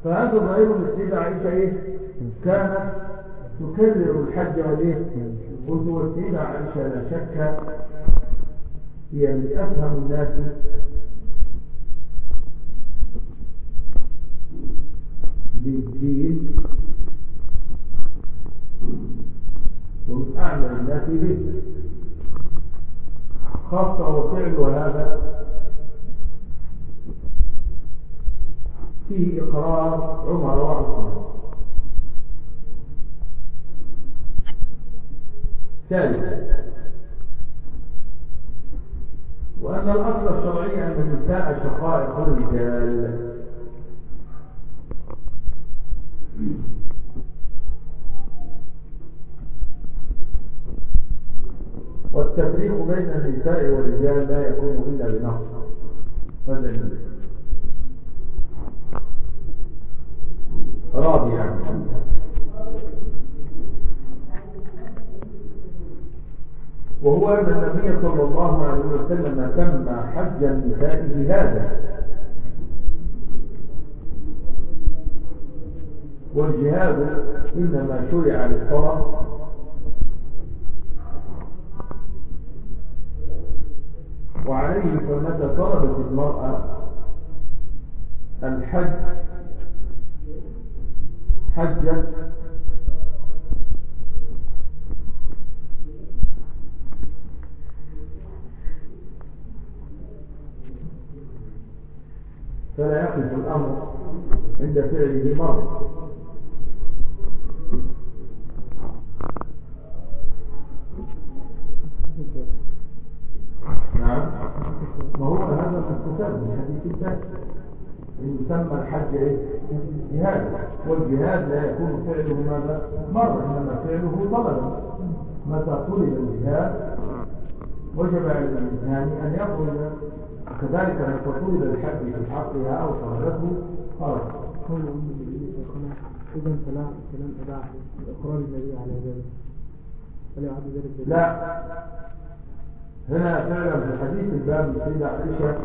فهذا الظاهر من السيدة عائشة إيه؟ كانت تكرر الحج والإيه؟ قلت والسيدة عائشة لا شك هي من أفهم الناس بالدين ومن أعلم الناس به خاصة وفعل هذا فيه إقرار عمر وعثمان. ثالثا وأن الأصل الشرعي أن النساء شقائق الرجال. والتفريق بين النساء والرجال لا يكون إلا بنص. هذا رابعا وهو أن النبي صلى الله عليه وسلم سمى حج النساء جهادا. والجهاد إنما شرع للصلاة. وعليه فمتى طلبت المرأة الحج حجت فلا يقف الأمر عند فعله مرة نعم. ما هو هذا المستسر من حديث إن يسمى الحج إيه؟ جهاد. والجهاد لا يكون فعله ماذا؟ مرة إنما فعله طلبا متى طلب الجهاد؟ وجب على الإنسان أن يخرج كذلك متى طلب الحج في حقها أو طلبته خرج إذا فلا كلام أداع إقرار النبي على ذلك. فلا يعد ذلك. لا. هنا فعلا في حديث الباب السيدة عائشة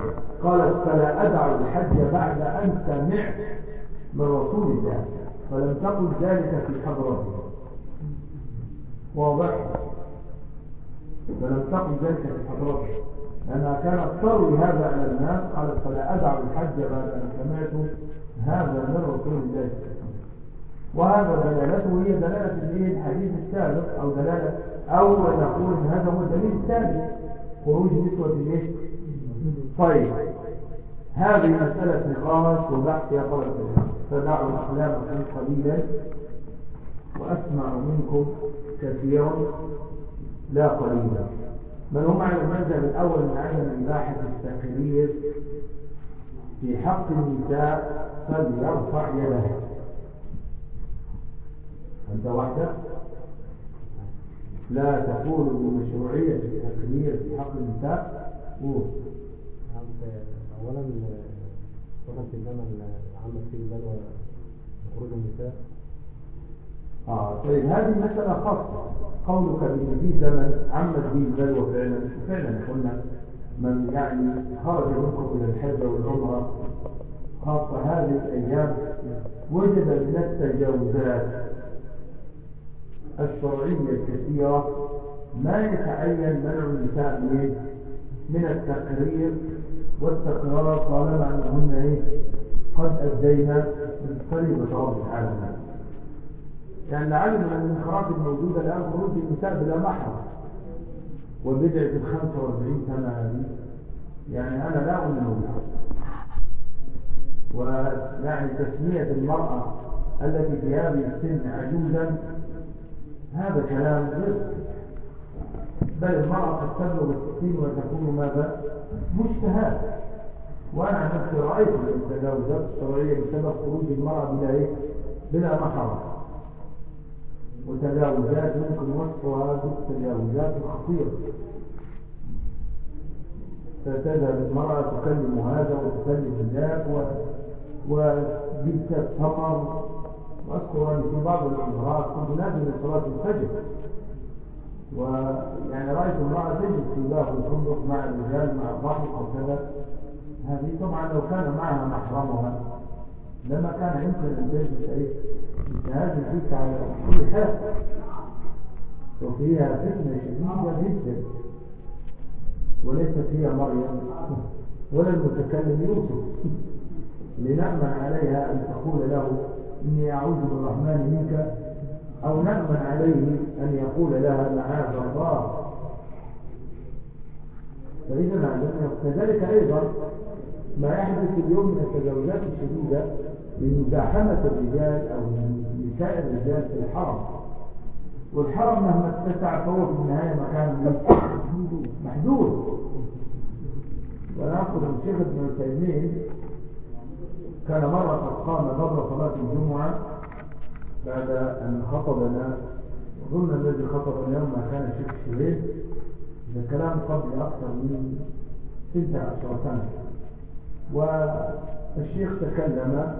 قالت فلا أدع الحج بعد أن سمعت من رسول الله فلم تقل ذلك في حضرته. واضح؟ فلم تقل ذلك في حضرته. لأنها كانت تروي هذا على الناس قالت فلا أدع الحج بعد أن سمعت هذا من رسول الله. وهذا دلالته هي دلالة الحديث السابق أو دلالة أو نقول إن هذا هو الدليل الثاني خروج نسوة الايه طيب. هذه مسألة نقاش وبحث يا طلبة فدعوا أقلامكم قليلا وأسمع منكم كثيرا لا قليلا. بل هم على المذهب الأول من عدم إباحة التخرير في حق النساء فليرفع يده. أنت وحدك لا تقول بمشروعية التخرير في حق النساء اولا وكان في الزمن عمل فيه البلوى خروج النساء آه طيب هذه مسألة خاصة. قولك بأن في زمن عمت به البلوى فعلا فعلا قلنا من يعني خرج منكم إلى الحج والعمرة خاصة هذه الأيام وجد من التجاوزات الشرعية الكثيرة ما يتعين منع النساء من من التقرير والتقرار طالما أنهن إيه؟ قد أدينا فريضة رب العالمين يعني علم أن الانخراط الموجودة الآن خروج النساء بلا محرم وبدعة ال 45 سنة هذه. يعني أنا لا أؤمن بها ويعني تسمية المرأة التي في هذه السن عجوزا هذا كلام غير. بل المرأة قد تبلغ الستين وتكون ماذا؟ مجتهد وأنا عن نفسي رأيت التجاوزات الشرعية بسبب خروج المرأة بلا إيه؟ بلا محرم وتجاوزات يمكن وصفها بالتجاوزات الخطيرة فتذهب المرأة تكلم هذا وتكلم ذاك و... وجلسة ثمر وأذكر أن في بعض العمرات كنت نازل لصلاة الفجر. ويعني رأيت امرأة تجلس في باب الفندق مع الرجال مع الضحك وكذا هذه طبعا لو كان معها محرمها لما كان يمكن أن تجلس إيه هذه الفكرة على كل حال. وفيها فتنة شديدة جدا. وليست هي مريم ولا المتكلم يوسف. لنأمن عليها أن تقول له إني أعوذ بالرحمن منك أو نأمن عليه أن يقول لها معاذ الله. فإذا كذلك أيضا ما يحدث اليوم من التجاوزات الشديدة من مزاحمة الرجال أو نساء الرجال في الحرم. والحرم مهما اتسع فهو في النهاية مكان محدود. ونأخذ الشيخ ابن عثيمين كان مرة قد قام قبل صلاة الجمعة بعد أن خطبنا. أظن الذي خطبنا يوم ما كان الشيخ شريف. ده كلام قبل أكثر من ستة عشر سنة. والشيخ تكلم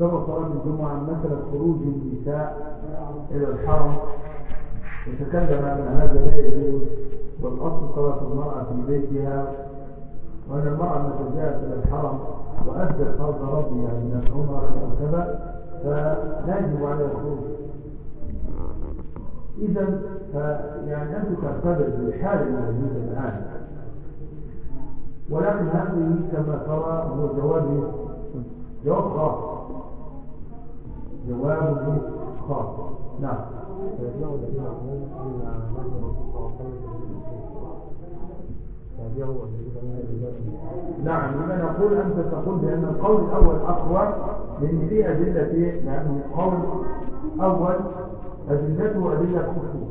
قبل صلاة الجمعة مسألة خروج النساء إلى الحرم. وتكلم عن هذا لا يجوز. والأصل صلاة المرأة في بيتها. وأن المرأة متى جاءت إلى الحرم وأدت فرض ربها من العمرة أو كذا فلا يجب عليها الخروج. إذا يعني أنت تعتبر بالحال الموجود الآن. ولكن هذه كما ترى هو جواب جواب خاص. جواب خاص. نعم. نعم لما نقول أنت تقول بأن القول الأول أقوى لأن فيه أدلة إيه؟ لأنه قول أول أدلته أدلة خصوص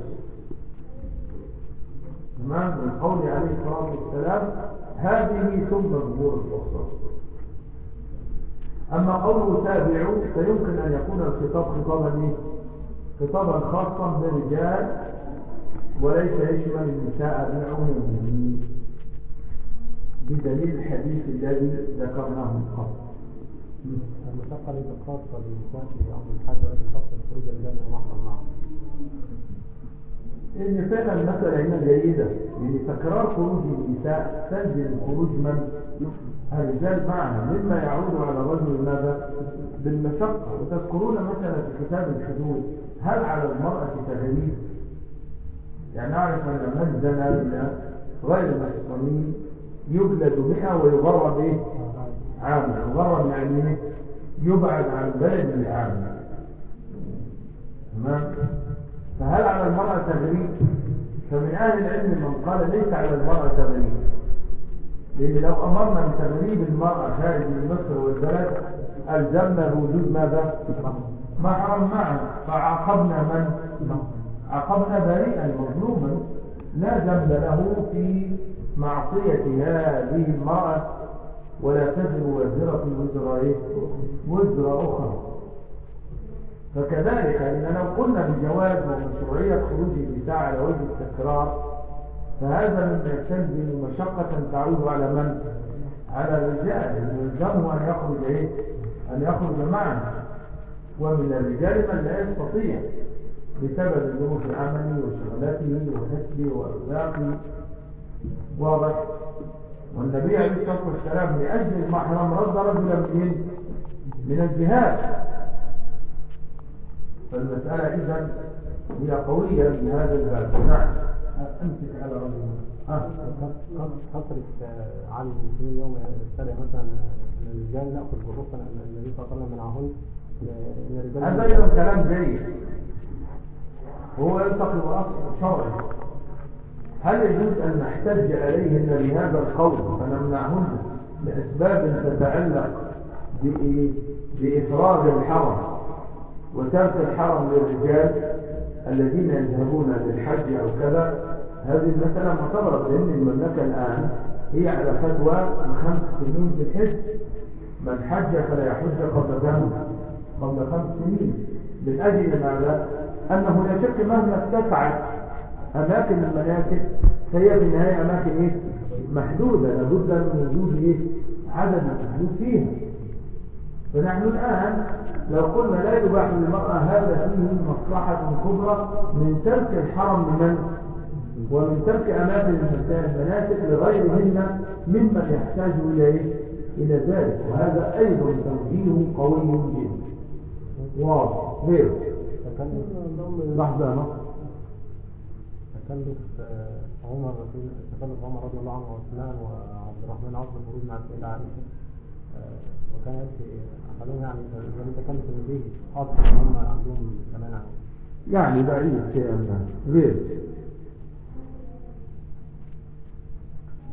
تمام من قول عليه الصلاة والسلام هذه ثم ظهور الخصوص أما قوله تابعوا فيمكن أن يكون الخطاب خطابا إيه؟ خطابا خاصا بالرجال وليس يشمل النساء بعمومه بدليل الحديث الذي ذكرناه من قبل. المشقة ليست خاصة بالنساء في أمر الحج ولكن خاصة بخروج من المحرم معه إن فعلا المسألة هنا جيدة يعني تكرار خروج النساء تنزل خروج من؟ الرجال معها مما يعود على الرجل ماذا؟ بالمشقة. وتذكرون مثلا في كتاب الحدود هل على المرأة تغريب يعني نعرف أن من زنى غير محصنين. يجلد مئة ويغرب إيه؟ عاما يغرب يعني إيه؟ يبعد عن بلد العام تمام؟ فهل على المرأة تغريب فمن أهل العلم من قال ليس على المرأة تغريب لأن لو أمرنا بتغريب المرأة خارج من مصر والبلد ألزمنا بوجود ماذا؟ محرم معه فعاقبنا من؟ عاقبنا بريئا مظلوما لا ذنب له في معصية هذه المرأة ولا تزر وزرة وزر إيه؟ وزر أخرى فكذلك إن لو قلنا بجواز ومشروعية خروج النساء على وجه التكرار فهذا مما يستلزم مشقة تعود على من؟ على الرجال يلزمه أن يخرج إيه؟ أن يخرج معنا ومن الرجال من لا يستطيع بسبب ظروف عمله وشغلته وكسبه وأرزاقه واضح. والنبي عليه الصلاة والسلام لأجل المحرم رد رجلا من من الجهاد. فالمسألة إذا هي قوية في هذا الباب. نعم. أمسك على رجل. آه. كثرة عن المسلمين يوم السابع مثلا أن الرجال نأخذ بالرخصة أن النبي صلى الله عليه وسلم منعهن هذا أيضا كلام جيد. هو يلتقي بأصل شرعي. هل يجوز أن نحتج عليهن بهذا القول فنمنعهن لأسباب تتعلق؟ بإفراد الحرم وترك الحرم للرجال الذين يذهبون للحج أو كذا هذه المسألة معتبرة لأن المملكة الآن هي على فتوى خمس سنين في الحج من حج فلا يحج قبل كم قبل خمس سنين من أجل ماذا؟ أنه لا شك مهما اتسعت أماكن المناسك فهي في النهاية أماكن إيه؟ محدودة لابد من وجود إيه؟ عدد محدود فيها. فنحن الآن لو قلنا لا يباح للمرأة هذا فيه مصلحة كبرى من ترك الحرم لمن؟ ومن ترك أماكن المناسك لغيرهن ممن يحتاج إلى إيه؟ إلى ذلك. وهذا أيضا توجيه قوي جدا. واضح. غير لحظة آه، عمر في تكلف عمر رضي الله عنه وعثمان وعبد الرحمن عوف الخروج مع السيدة عائشة. آه، وكان يأتي أحدهم يعني الذي تكلف فيه أصل هم عندهم كمان عن يعني بعيد شيئا ما غير.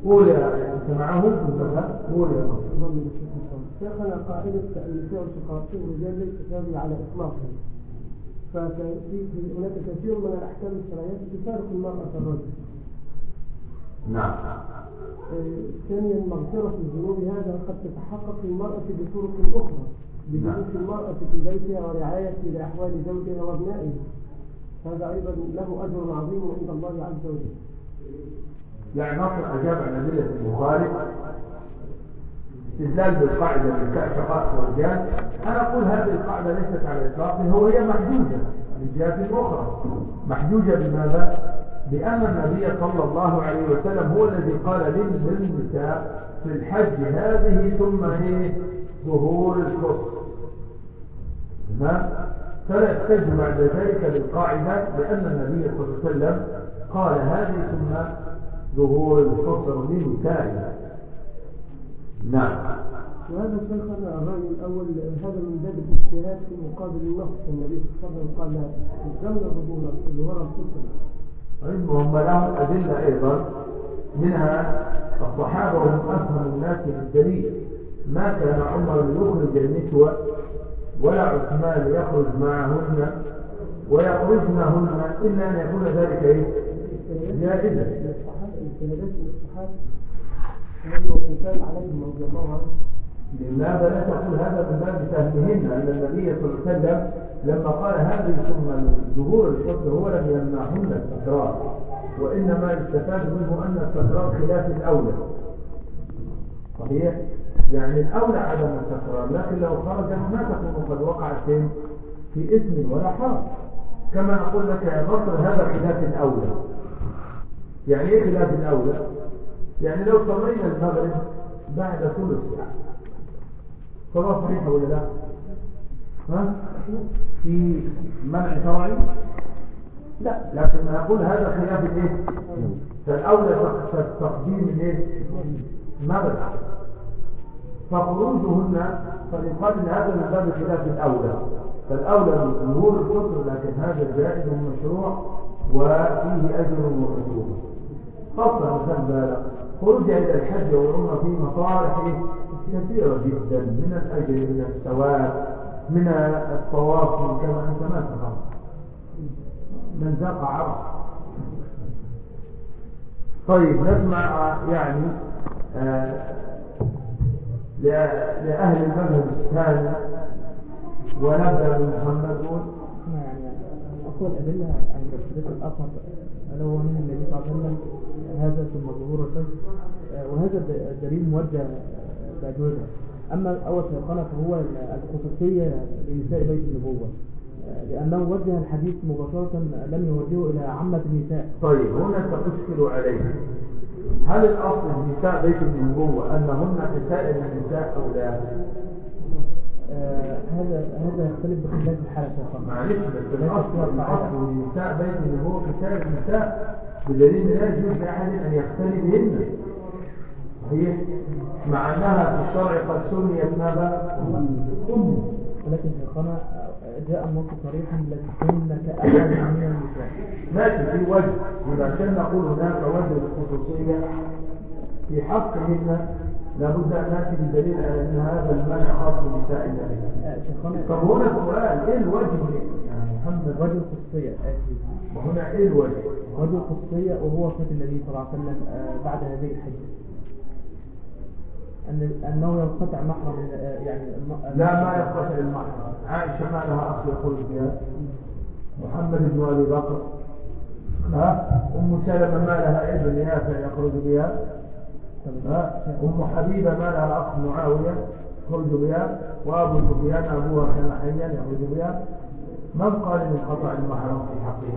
قول يا انت معه قول يا شيخنا قاعدة النساء والشقاقين الرجال ليس على إطلاقها ففي هناك كثير من الأحكام الشرعية تفارق المرأة الرجل. نعم. ثانيا مغفرة الذنوب هذا قد تتحقق للمرأة بطرق أخرى بجلوس المرأة في بيتها ورعاية لأحوال زوجها وأبنائها. هذا أيضا له أجر عظيم عند الله عز وجل. يعني نصر أجاب عن أدلة البخاري استدلال بالقاعدة النساء شقائق ورجال أنا أقول هذه القاعدة ليست على إطلاقها هو هي محجوجة من جهة أخرى محجوجة بماذا؟ بأن النبي صلى الله عليه وسلم هو الذي قال للنساء في الحج هذه ثم إيه؟ ظهور الكفر تمام؟ فلا يحتج بعد ذلك بالقاعدة لأن النبي صلى الله عليه وسلم قال هذه ثم ظهور الفطر لنسائها نعم. وهذا شيخنا الرأي الأول هذا من باب الاجتهاد في مقابل النص. النبي صلى الله عليه وسلم قال لا الزمن الظهور اللي وراء الفطر طيب وهم لهم أدلة أيضا منها الصحابة هم أفهم الناس بالدليل. ما كان عمر ليخرج النسوة ولا عثمان يخرج معهن ويخرجنهن إلا أن يكون ذلك إيه؟ جائزا وكان عليهم رضي الله لماذا لا تقول هذا من باب فهمهن أن النبي صلى الله عليه وسلم لما قال هذه ثم ظهور الفطر هو لم يمنعهن التكرار وإنما يستفاد منه أن التكرار خلاف الأولى صحيح؟ يعني الأولى عدم التكرار لكن لو خرج ما تكون قد وقعت؟ في اسم ولا حرج كما أقول لك يا نصر هذا خلاف الأولى يعني إيه خلاف الأولى؟ يعني لو صلينا المغرب بعد ثلث ساعة صلاة صحيحة ولا لا؟ ها؟ في منع شرعي؟ لا لكن أقول هذا خلاف الايه؟ فالأولى تقديم الايه؟ المغرب فخروجهن فيقال ان هذا من باب خلاف الأولى فالأولى ظهور الفطر لكن هذا جائز ومشروع وفيه أجر ومثوبه خاصه مثلا بالغ خروج إلى الحج والعمرة في مصالح كثيرة جدا من الأجر من الثواب من الطواف من كما أنت ما تفهم. من ذاق عرف طيب نسمع يعني آه لأهل المذهب الثاني ونبدأ بمحمد يعني أقوى الأدلة عند الشريط الآخر ألا هو من النبي صلى الله عليه وسلم هذا ثم ظهور الفجر. وهذا الدليل موجه بأجوبة أما أول شيطانة فهو الخصوصية لنساء بيت النبوة. لأنه وجه الحديث مباشرة لم يوجهه إلى عامة النساء. طيب هنا تشكل عليه. هل الأصل نساء بيت النبوة أنهن كسائر النساء أو لا؟ آه هذا هذا يختلف الحالة يا اخوان معلش بس الأصل الأصل نساء بيت النبوة كسائر النساء بالدليل لا يجوز لأحد أن يختلي بهن صحيح؟ مع أنها في الشرع قد سميت ماذا؟ أم ولكن اخوانا جاء النص صريحا لكن كأحد من النساء. ماشي في وجه. عشان نقول هناك وجه الخصوصية في حقهن لابد أن نأتي بدليل على أن هذا المنع خاص بنساء النبي. آه، طب هنا سؤال إيه الوجه؟ يعني محمد رجل آتي وهنا إيه الوجه؟ رجل خصوصية وهو وفاة النبي صلى الله عليه وسلم آه، بعد هذه الحجة أن أنه ينقطع محرم آه، يعني لا ما يقتل المحرم. عائشة ما لها أخ يقول فيها محمد بن أبي بكر. ها؟ أم سلمة ما لها ابن يافع يخرج بها. ها أم حبيبة ما لها أخ معاوية يخرج بها وأبو سفيان أبوها كان حيا يخرج بها من قال إن قطع المحرم في حقه؟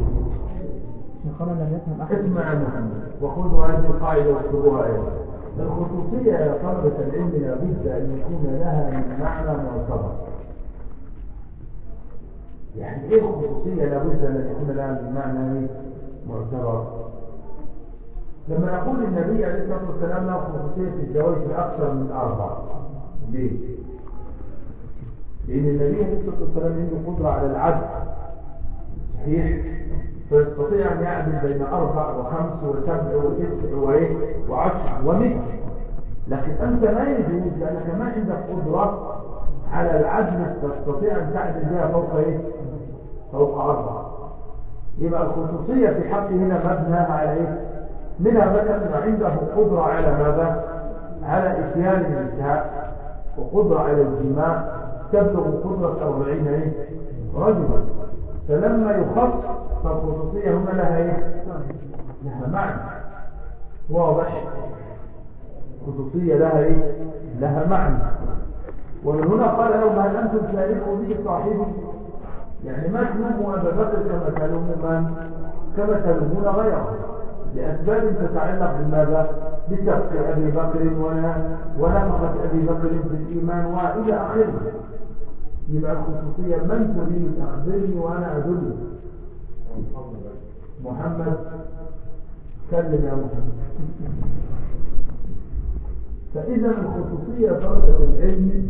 شيخنا لم يفهم أحد. اسمع يا محمد. وخذوا هذه القاعدة واكتبوها أيضا. الخصوصية يا طلبة العلم لابد أن يكون لها من معنى معتبر. يعني إيه الخصوصية؟ لابد أن يكون لها من معنى إيه؟ معتبر. لما نقول النبي عليه الصلاة والسلام له خصوصية في الزواج بأكثر من أربع ليه؟ لأن النبي عليه الصلاة والسلام عنده قدرة على العدل. صحيح؟ فيستطيع أن يعدل بين أربع وخمس وسبع وتسع وإيه؟ وعشر ومئة. لكن أنت ما يجوز لأنك ما عندك قدرة على العدل تستطيع أن تعدل بها فوق إيه؟ فوق أربعة. يبقى الخصوصية في حقه هنا مبناها على إيه؟ منها مثلا عنده قدرة على ماذا؟ على إتيان النساء وقدرة على الجماع تبلغ قدرة أربعين إيه؟ رجلا. فلما يخص فالخصوصية هنا لها إيه؟ لها معنى. واضح؟ خصوصية لها إيه؟ لها معنى. ومن هنا قال لهم هل أنتم تاركوا به صاحبي؟ يعني ما تلوموا أبا بكر كما تلوموا من؟ كما تلومون غيره. لأسباب تتعلق بماذا؟ بسبق أبي بكر ون- ونفقة أبي بكر في الإيمان وإلى آخره. يبقى الخصوصية من تريد أخبرني وأنا أدلك محمد كلم يا محمد. فإذا الخصوصية طلبة العلم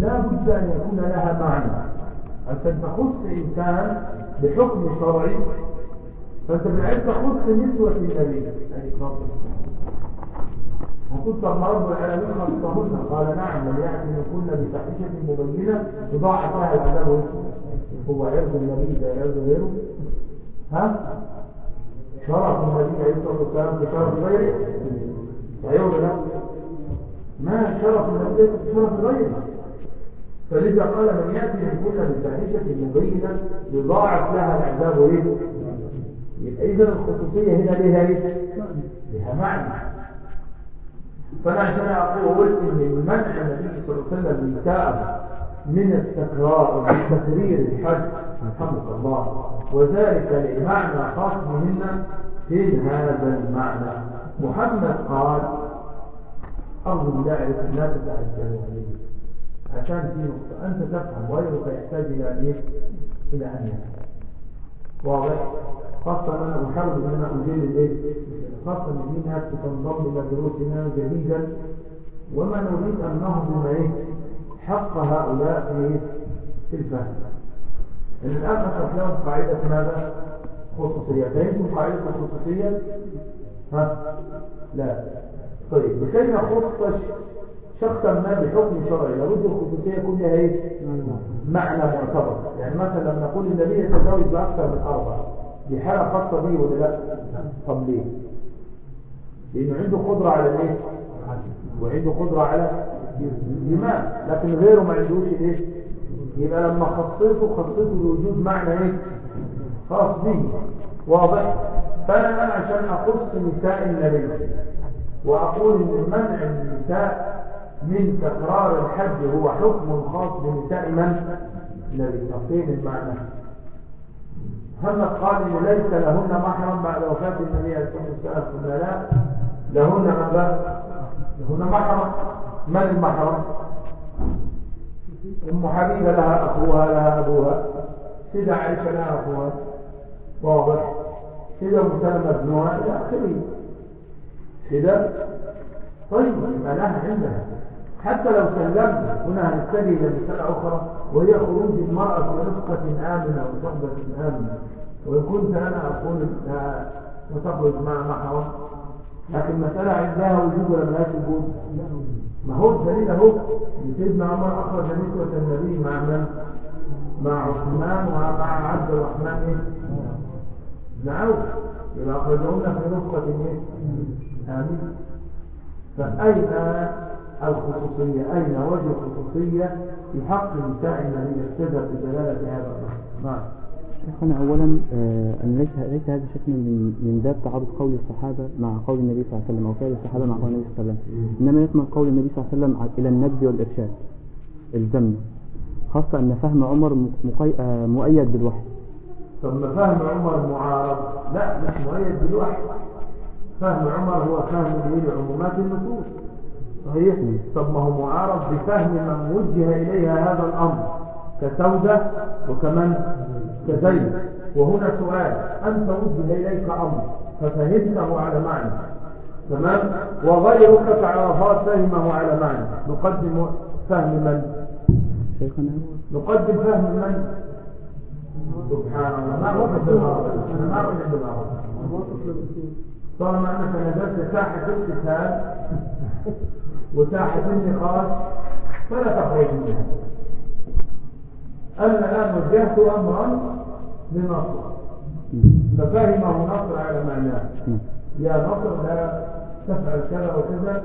لا بد أن يكون لها معنى. أنت تخص إنسان بحكم شرعي فأنت بالعلم تخص نسوة النبي وقلت طب ما رب العالمين خلصهن قال نعم من يأتي من كنا بفاحشة مبينة يضاعف لها العذاب هو عرض النبي ده عرض غيره. ها؟ شرف النبي عليه الصلاة والسلام بشرف غيره. صحيح لا. ما شرف النبي؟ بشرف غيره. فلذا قال من يأتي من كنا بفاحشة مبينة يضاعف لها العذاب إيه يبقى إذا الخصوصية هنا ليها إيه لها معنى. فأنا عشان أقول إن منع النبي صلى الله عليه وسلم نساء من التكرار ومن تكرير الحج رحمك الله وذلك لمعنى خاص بهن في هذا المعنى. محمد قال أرجو الله عليك لا تتعجلوا عليه عشان في نقطة. أنت تفهم غيرك يحتاج إلى إيه؟ إلى أن يفهم. واضح؟ خاصة أنا أحاول أن أنا أجيل الإيه خاصة أن في ناس تنضم إلى دروسنا جديدا. وما نريد أن نهضم إيه حق هؤلاء إيه؟ في الفهم. إن الآن أشرح لهم قاعدة ماذا؟ خصوصية. فهمتم قاعدة الخصوصية ها؟ لا. طيب لكي نخص شخصا ما بحكم شرعي لابد الخصوصية يكون لها إيه معنى معتبر. يعني مثلا نقول النبي يتزوج بأكثر من أربعة. دي حالة خاصة به ولا لا. طب ليه؟ لأنه عنده قدرة على الايه وعنده قدرة على الجماع لكن غيره ما عندوش إيه؟ يبقى لما خصيته خصيته لوجود معنى إيه؟ خاص به واضح. فأنا الان عشان اخص نساء النبي وأقول إن منع النساء من تكرار الحج هو حكم خاص بنساء من؟ النبي فين المعنى؟ محمد قال ان ليس لهن محرم بعد وفاة النبي عليه الصلاة والسلام. لا. لهن من لا. لهن محرم. من المحرم؟ أم حبيبة لها أخوها لها أبوها. سيدة عائشة لها أخوها. واضح. سيدة ام سلمة ابنها إلى آخره. كده طيب يبقى لها عندها. حتى لو سلمت هنا هنستدي إلى مسألة أخرى. وهي خروج المرأة في رفقة آمنة وصحبة آمنة وإن كنت أنا أقول وتخرج مع محرم لكن المسألة عندها وجود ولا ملهاش وجود ما هو الدليل إن سيدنا عمر أخرج نسوة النبي مع من؟ مع عثمان ومع عبد الرحمن؟ بن عوف يبقى أخرجهن في نسخة إيه؟ امين فأين الخصوصية. أين وجه الخصوصية في حق نساء النبي يقتدى بدلالة هذا النص نعم. شيخنا أولا آه، أن ليس ليس هذا شيخنا من من باب تعارض قول الصحابة مع قول النبي صلى الله عليه وسلم أو فعل الصحابة مع قول النبي صلى الله عليه وسلم. إنما يشمل قول النبي صلى الله عليه وسلم إلى الندب والإرشاد الزمن خاصة أن فهم عمر مقي... آه، مؤيد بالوحي. طب ما فهم عمر معارض؟ لا مش مؤيد بالوحي. فهم عمر هو فهم الايه لعمومات النصوص صحيح طب ما هو معارض بفهم من وجه إليها هذا الأمر كسودة وكمان كزيد. وهنا سؤال أنت وجه إليك أمر ففهمته على معنى. تمام؟ وغيرك كعرفات فهمه على معنى. نقدم فهم من؟ شيخنا. نقدم فهم من؟ سبحان الله. ما وقف أنا ما بالعربي طالما أنك نزلت ساحة القتال وساحه النقاش فلا تخرج منها أنا الآن وجهت أمرا لنصر ففهمه نصر على معناه. يا نصر لا تفعل كذا وكذا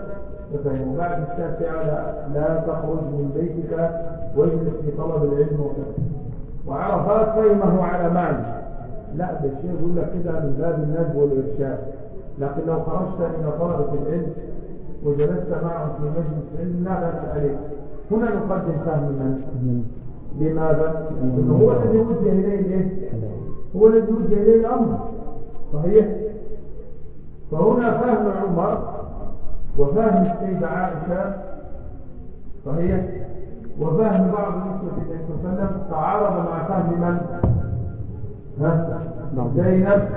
ففهمه بعد الشافعي لا, لا تخرج من بيتك واجلس في طلب العلم وكذا. وعرفات فهمه على معنى. لا ده الشيء يقول لك كده من باب الندب والإرشاد. لكن لو خرجت إلى طلبة العلم وجلست معهم في مجلس علم لا بأس عليك هنا نقدم فهم من لماذا؟ لأنه هو الذي وجه إليه؟ هو الذي وجه إليه الأمر صحيح؟ فهنا فهم عمر وفهم السيدة عائشة صحيح؟ وفهم بعض نسوة النبي صلى الله عليه وسلم تعارض مع فهم من؟ ها؟ زينب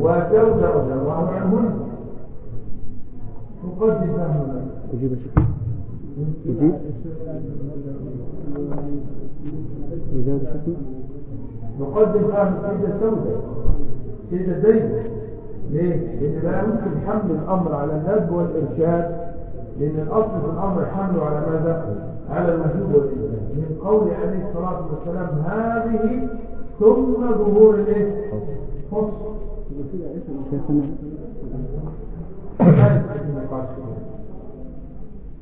وسودة رضي الله عنهن؟ أجيب أجيب نقدم فهم السيدة سودة السيدة زينب ليه؟ لأن لا يمكن حمل الأمر على الندب والإرشاد لأن الأصل في الأمر حمله على ماذا؟ على الوجوب والإلزام من قول عليه الصلاة والسلام هذه ثم ظهور الايه؟ فصل شيخنا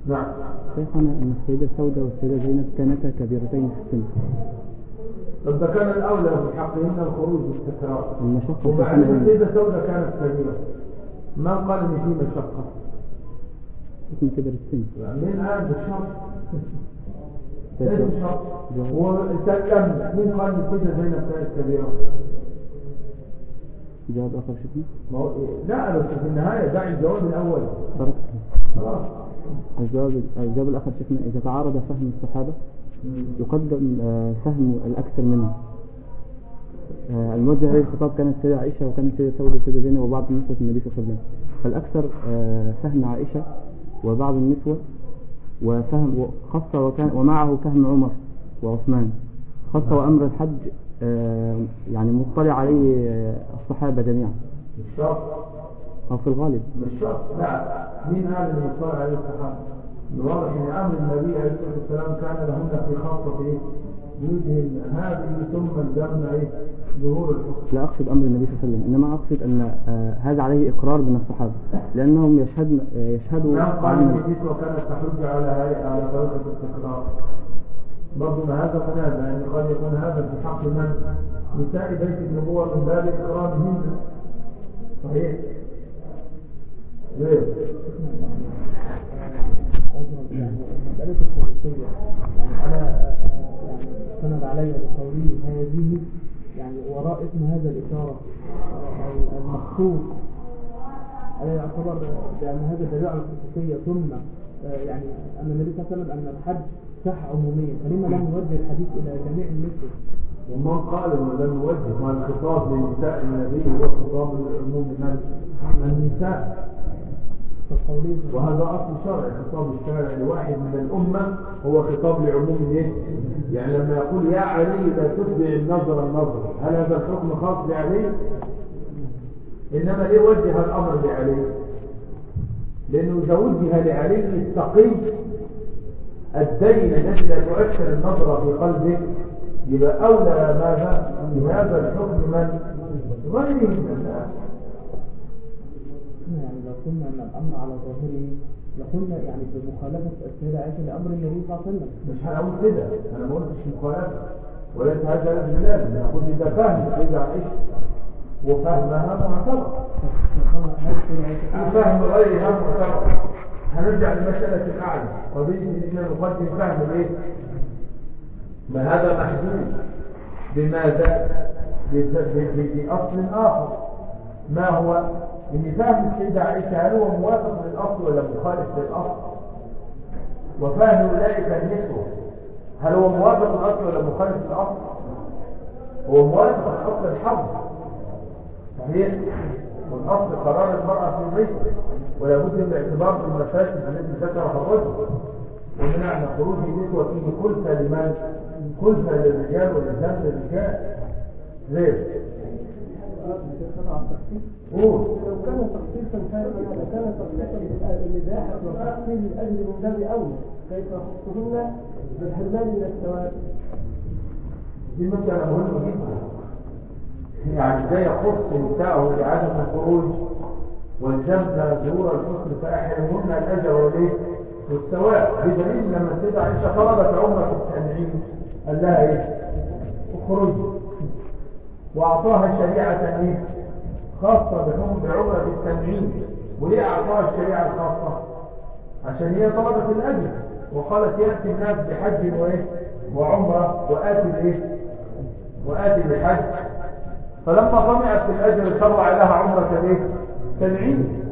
نعم. شيخنا أن السيدة سودة والسيدة زينب كانتا كبيرتين في السن. ده كان الأولى في حقهن الخروج باستقرار المشقة ومع هنا. السيدة سودة كانت كبيرة ما قال إن في مشقة؟ اسم كبر السن. يعني؟ إيش جواب- الشرط؟ وتكلم مين قال إن السيدة زينب كانت كبيرة؟ جواب شيخنا. ما هو لا بس في النهاية دع الجواب بارك خلاص. الجواب الجواب الآخر شيخنا إذا تعارض فهم الصحابة يقدم آه، فهم الأكثر منهم آه، الموجه إليه الخطاب كانت سيدة عائشة وكانت سيدة سودة وسيدة زينب وبعض نسوة النبي صلى الله عليه وسلم. فالأكثر آه، فهم عائشة وبعض النسوة وفهم خاصة وكان ومعه فهم عمر وعثمان. خاصة وأمر الحج يعني مطلع عليه الصحابة جميعا. أو في الغالب. شرط لا مين قال اللي يطلع عليه الصحابة؟ الواضح إن أمر النبي عليه الصلاة والسلام كان لهن في إيه؟ بوجه هذه ثم الزمن إيه؟ ظهور الحكم. لا أقصد أمر النبي صلى الله عليه وسلم إنما أقصد أن آه، هذا عليه إقرار من الصحابة لأنهم يشهد آه، يشهدوا ما قال النسوة وكانت تحج على على طريقة الاستقرار. برضه هذا منازع يعني قد يكون هذا في حق من؟ نساء بيت النبوة من باب إكرامهن صحيح؟ مسألة الخصوصية يعني أنا استند علي بقوله هذه يعني وراء اسم هذا الإشارة المخصوص ألا يعتبر بأن هذا دليل على الخصوصية ثم يعني أن النبي صلى الله عليه وسلم أن الحج صح عموميا فلما لم يوجه الحديث إلى جميع النسوة ومن قال إنه لم يوجه ما الخطاب لنساء النبي هو خطاب لعموم من النساء. وهذا أصل شرعي خطاب الشارع لواحد من الأمة هو خطاب لعموم إيه؟ يعني لما يقول يا علي لا تتبع النظر النظر هل هذا الحكم خاص بعلي؟ إنما ليه وجه الأمر لعلي؟ لأنه إذا وجه لعلي التقي الدين الذي لا تؤثر النظرة في قلبه يبقى أولى ماذا بهذا الحكم من غيره من الناس الامر على ظاهره لقلنا يعني بمخالفة السيده عائشه لأمر النبي صلى الله عليه وسلم مش هنقول كده أنا ما قلتش مخالفة وليس هذا الاجلال أنا أقول إذا فهم إذا عشت وفهمها معتبر فهم غيرها معتبر هنرجع لمسألة الأعلى قضية إن إحنا نقدم فهم الإيه؟ ما هذا محدود بماذا؟ بأصل آخر ما هو؟ إن فهم السيدة عائشة هل هو موافق للأصل ولا مخالف للأصل؟ وفهم أولئك النسوة هل هو موافق للأصل ولا مخالف للأصل؟ هو موافق لأصل الحظ. صحيح؟ والأصل قرار المرأة في البيت ولا بد من الاعتبار بالمفاسد التي ذكرها الرجل. ومنع ان خروج النسوة فيه كلفة لمن كلفة للرجال والإنسان للرجال. غير. لو كان تخصيصا كان لكان تخصيصا للإباحة وتخصيص الأجر من باب أولى كيف يخصهن بالحرمان من الثواب دي مسألة مهمة جدا يعني إزاي يخص نساءه بعدم الخروج والزمن ظهور الحسن فأحرمهن الأجر والإيه؟ والثواب بدليل لما السيدة عائشة طلبت عمرة التنعيم قال لها إيه؟ اخرجي وأعطاها شريعة إيه؟ خاصة بهم بعمرة التنعيم وليه أعطاها الشريعة الخاصة؟ عشان هي طلبت الأجر وقالت يأتي الناس بحج وإيه؟ وعمرة وآتي الإيه؟ وآتي بالحج فلما طمعت في الأجر شرع لها عمرة الايه؟ تنعيم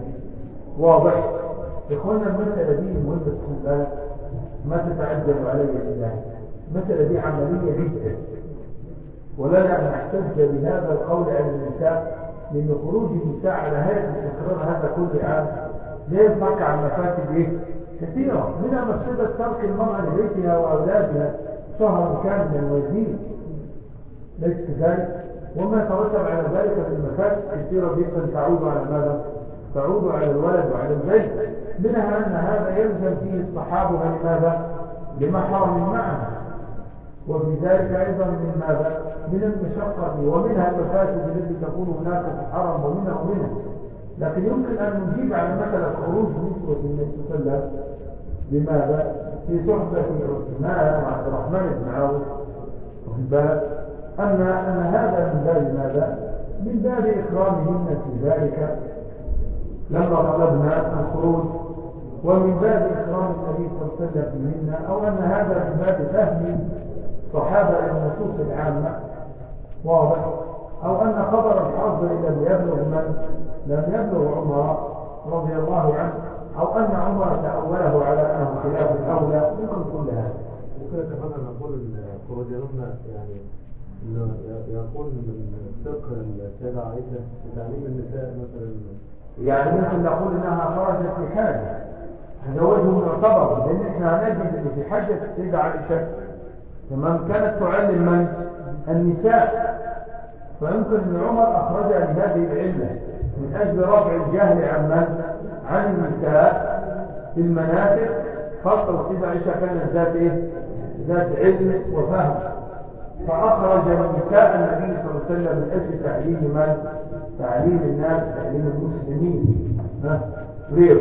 واضح إخوانا المسألة دي مهمة تكون ما تتعجل علي الله المسألة دي عملية جدا ولنا أن نحتج بهذا القول عن النساء لأن خروج النساء على هيئة التكرار هذا كل عام لا ينفك عن مفاسد إيه؟ كثيرة منها مفسدة ترك المرأة لبيتها وأولادها شهرا كاملا ويزيد ليس كذلك وما يترتب على ذلك من مفاسد كثيرة جدا تعود على ماذا؟ تعود على الولد وعلى البيت منها أن هذا يلزم فيه الصحابة لماذا؟ لمحرم معه وفي ذلك أيضا من ماذا؟ من المشقة ومنها المفاسد التي تكون هناك في الحرم ومنها ومنها. لكن يمكن أن نجيب على مثلا خروج نسوة النبي صلى الله عليه وسلم لماذا؟ في صحبة عثمان وعبد الرحمن بن عوف. واخد بالك؟ أن أن هذا من باب ماذا؟ من باب إكرامهن في ذلك. لما طلبنا الخروج. ومن باب إكرام النبي صلى الله عليه وسلم فيهن أو أن هذا من باب فهم الصحابة النصوص العامة. واضح. أو أن خبر الحظ لم يبلغ من لم يبلغ عمر رضي الله عنه أو أن عمر تأوله على أنه خلاف الأولى. يمكن كل هذا. ممكن كمان نقول الخروج يومنا يعني يقول من فقه السيدة عائشة تعليم النساء مثلا. يعني ممكن نقول إنها خرجت في حاجة. هذا وجه معتبر لأن إحنا هنجد إن في حاجة السيدة عائشة تمام كانت تعلم من؟ النساء فيمكن أن عمر أخرجها لهذه العلة من أجل رفع الجهل عن من عن النساء في المناسك خاصة السيدة عائشة كانت ذات إيه؟ ذات علم وفهم. فأخرج نساء النبي صلى الله عليه وسلم من أجل تعليم من؟ تعليم الناس تعليم المسلمين. ها؟ غير.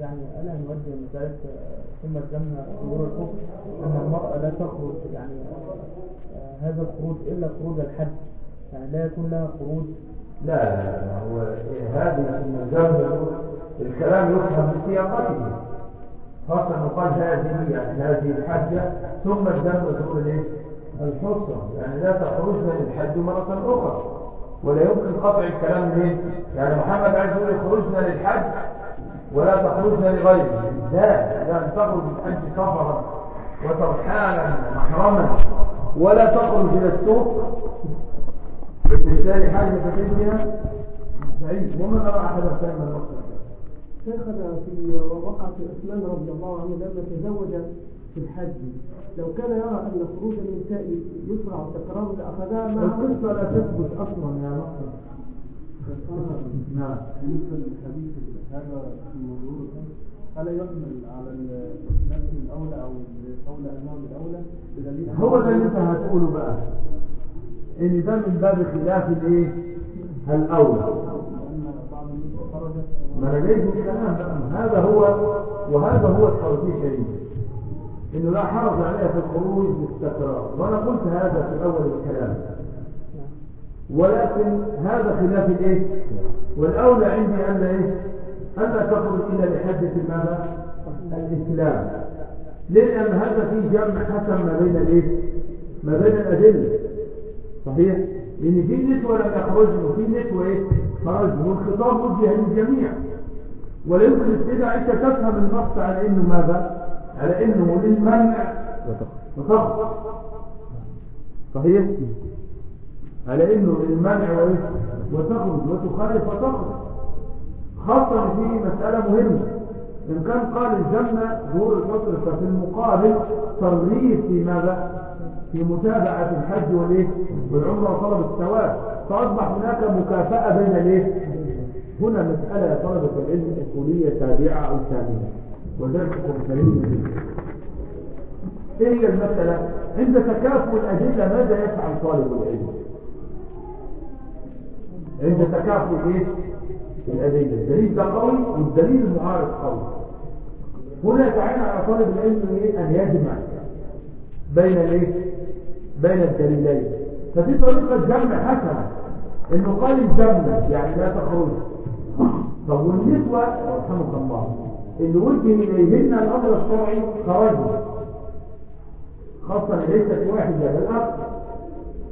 يعني ألا نوجه مسألة ثم الجنة ظهور الكفر أن المرأة لا تخرج يعني آه، هذا الخروج إلا خروج الحج يعني لا يكون لها خروج لا لا هو هذه الزمن الكلام يفهم بسياقته خاصة يقال هذه يعني هذه الحجة ثم الدم تقول الايه؟ الحصة يعني لا تخرجنا للحج مرة أخرى ولا يمكن قطع الكلام منين؟ يعني محمد عايز يقول خرجنا للحج ولا تخرجنا لغيره. لا يعني تخرج للحج سفرا وترحالا محرما. ولا تخرج إلى السوق. بتشتري حاجة فتجيها بعيد. ومن أرى أحدا سلم المصر شيخنا في وقعة عثمان رضي الله عنه لما تزوج في الحج. لو كان يرى أن خروج النساء يسرع تكرار لأخذها مع القصة لا تثبت أصلا يا مصر [LAUGHS] نعم. بالنسبة للحديث هذا الموضوع ألا يحمل على النفس الأولى أو الأولى أنه الأولى بدليل هو ده اللي أنت هتقوله بقى. إن ده من باب خلاف الإيه؟ الأولى. الناس ما أنا جاي الكلام هذا هو وهذا هو الترتيب الشديد إنه لا حرج عليها في الخروج باستقرار وأنا قلت هذا في أول الكلام. ولكن هذا خلاف الإيه؟ والأولى عندي أن إيه؟ الا تخرج الا لحده ماذا؟ الإسلام. ليه؟ لأن هذا فيه جمع حسن ما بين الإيه؟ ما بين الأدلة. صحيح؟ لأن في نسوة لم يخرجن وفي نسوة إيه؟ خرجن والخطاب وجه للجميع. ولا يمكن السيدة عائشة تفهم النص على إنه ماذا؟ على إنه للمنع وتخرج. صحيح؟ على إنه للمنع وتخرج. وتخالف وتخرج. خاصة في مسألة مهمة إن كان قال الجنة ظهور الفطر ففي المقابل ترغيب في ماذا؟ في متابعة الحج والإيه؟ والعمرة وطلب الثواب فأصبح هناك مكافأة بين الإيه؟ هنا مسألة يا طلبة العلم أصولية تابعة أو ثانية ودرسكم سليم جدا إيه هي المسألة؟ عند تكافؤ الأدلة ماذا يفعل طالب العلم؟ عند تكافؤ إيه؟ الأدلة الدليل ده قوي والدليل المعارض قوي. هنا يتعين على طالب العلم إيه؟ أن يجمع بين الإيه؟ بين الدليلين. ففي طريقة جمع حسنة. إنه قال الجنة يعني لا تخرج طب والنسوة؟ رحمك الله. اللي وجه اليهن الأمر الشرعي خرجنا خاصة ليست واحدة بل أكثر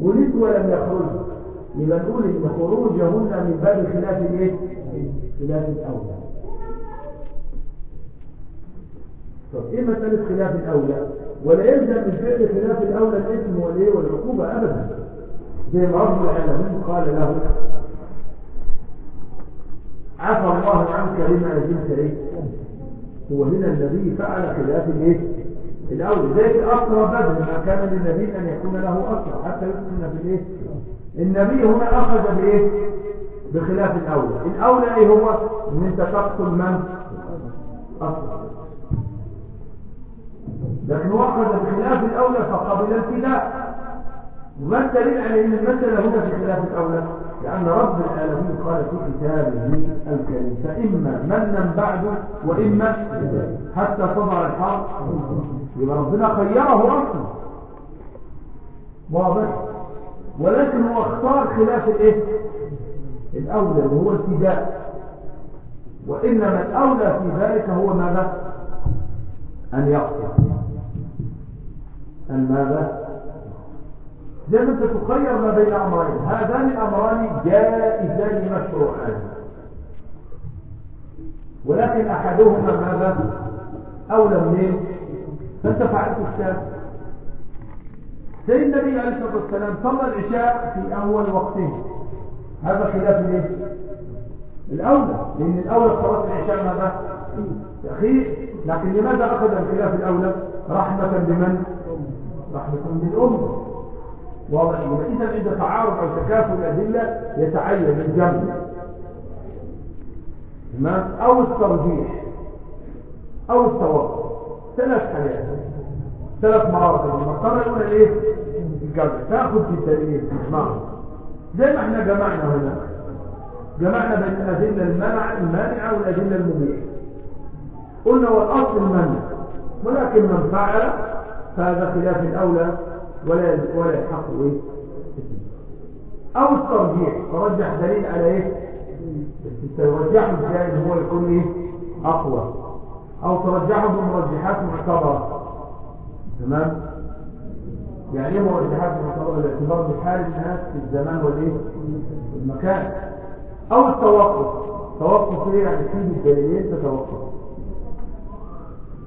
ونسوة لم يخرجوا يبقى نقول إن خروجهن من باب خلاف الإيه؟ خلاف الأولى. طب إيه مسألة خلاف الأولى؟ ولا يلزم من فعل خلاف الأولى الاثم والإيه والعقوبة ابدا. زي ما رب العالمين قال له عفى الله عنك لما أجلت إيه هو هنا النبي فعل خلاف الإيه؟ الأولى. زي في اسرى بدر ما كان للنبي أن يكون له اسرى حتى يسكن في الإيه؟ النبي هنا أخذ بإيه؟ بخلاف الأولى. الأولى إيه هو؟ انت تقتل من اسرى لكن اخذ بخلاف الأولى فقبل الفداء وما الدليل على إن المساله هنا في خلاف الأولى. لأن رب العالمين قال في كتابه الكريم فإما منا بعد وإما حتى تضع الحرب. يبقى ربنا خيره أصلا واضح. ولكن هو اختار خلاف الإيه؟ الأولى اللي هو الفداء. وإنما الأولى في ذلك هو ماذا؟ أن يقتل. أن ماذا؟ زي أنت تخير ما بين أمرين. هذان الأمران جائزان مشروعان. ولكن أحدهما ماذا؟ أولى منين؟ فأنت فعلت الثاني سيد النبي عليه الصلاة والسلام صلى العشاء في أول وقته. هذا خلاف الايه الأولى لأن الأولى صلاه العشاء ماذا تاخير لكن لماذا أخذ الخلاف الأولى؟ رحمة بمن رحمة بالامه واضح. اذا عند تعارض أو تكافؤ الادله يتعين الجمع. تمام؟ أو الترجيح أو التوقف. ثلاث حاجات. ثلاث مراتب. المرتبه الأولى إيه؟ الجمع. تأخذ في الدليل. تجمع زي ما إحنا جمعنا هنا؟ جمعنا بين الأدلة المنع المانعة والأدلة المبيحة. قلنا والاصل المنع ولكن من فعل فهذا خلاف الأولى ولا ولا يحق إيه؟ أو الترجيح. ترجح دليل على ترجحه إزاي ان هو يكون إيه؟ أقوى. أو ترجحه بمرجحات معتبرة. تمام؟ يعني إيه معتبره الاعتبار بحال الناس في الزمان والإيه؟ والمكان أو التوقف. توقف إيه يعني تسيب الدليلين تتوقف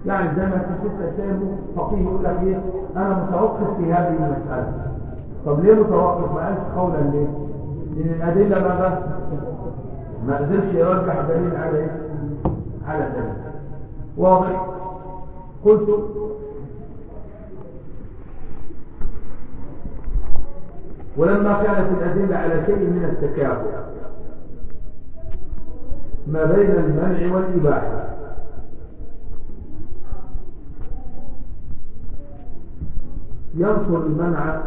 يعني زي ما تشوف تسامه فقيه يقول لك إيه؟ أنا متوقف في هذه المسألة. طب ليه متوقف؟ ما قالش قولا ليه؟ لأن الأدلة ماذا ما قدرش يرجح دليل على إيه؟ على دليل واضح. قلت ولما كانت الأدلة على شيء من التكافؤ ما بين المنع والإباحة. ينصر المنع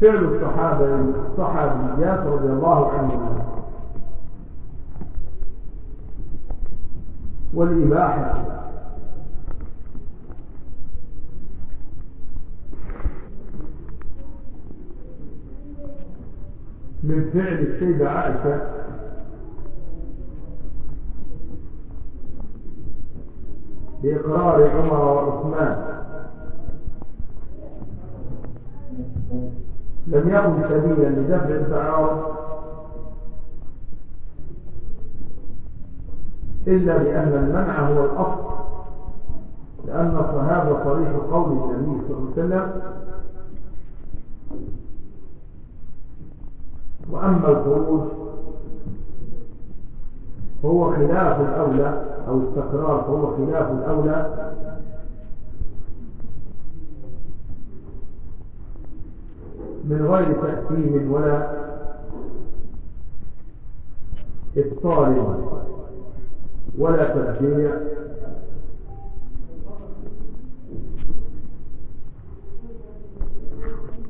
فعل الصحابة الصحابيات رضي الله عنهم والإباحة من فعل السيدة عائشة بإقرار عمر وعثمان. لم يكن سبيلا لدفع التعارض إلا بأن المنع هو الأصل لأن هذا صريح قول النبي صلى الله عليه وسلم وأما الخروج فهو خلاف الأولى أو التكرار فهو خلاف الأولى من غير تأثيم ولا إبطال ولا تشجيع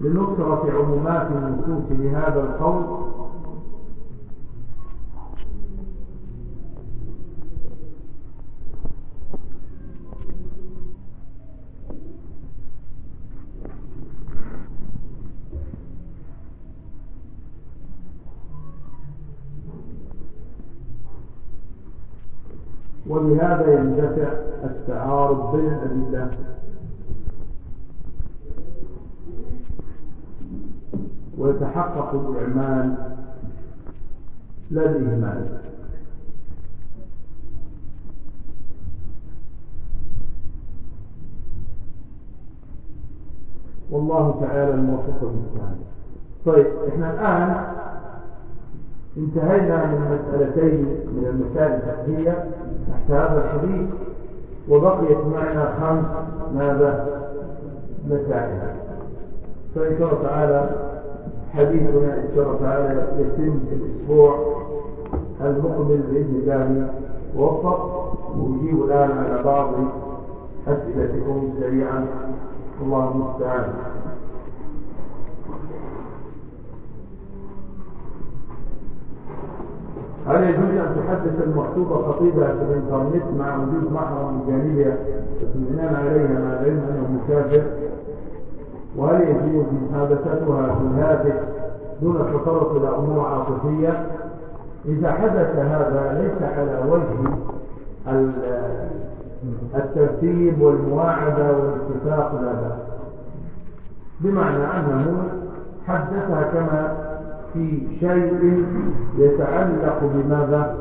لنصرة عمومات النصوص لهذا القول وبهذا يندفع التعارض بين الأدلة لا الإهمال والله تعالى الموفق المستعان طيب إحنا الآن انتهينا من مسألتين من المسائل الفقهية تحت هذا الحديث وبقيت معنا خمس ماذا؟ مسائل. فإن شاء الله تعالى حديثنا إن شاء الله تعالى يتم في الأسبوع. المقبل بإذن الله ووفق وأجيب الآن على بعض أسئلتكم سريعا الله المستعان. هل يجوز أن تحدث المخطوبة خطيبها في الإنترنت مع وجود محرم بجانبها اطمئنان عليها مع العلم أنه مسافر. وهل يجوز محادثتها في الهاتف دون التطرق إلى أمور عاطفية؟ إذا حدث هذا ليس على وجه الترتيب والمواعدة والاتفاق لا بمعنى أنه حدثها كما في شيء يتعلق بماذا؟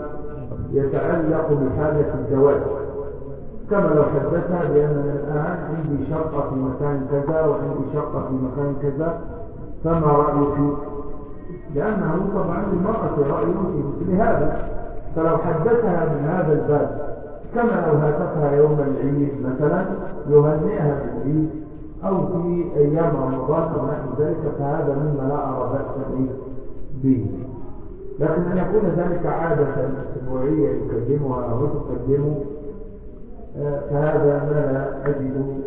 يتعلق بحالة الزواج. كما لو حدثها بأننا الآن عندي شقة في مكان كذا وعندي شقة في مكان كذا فما رأيك؟ لأنه طبعا للمرأة رأي في مثل هذا فلو حدثها من هذا الباب كما لو هاتفها يوم العيد مثلا يهنئها بالعيد أو في أيام رمضان أو نحو ذلك فهذا مما لا أرى بأسا به. لكن أن يكون ذلك عادة أسبوعية يقدمها وتقدمه فهذا ما لا أجد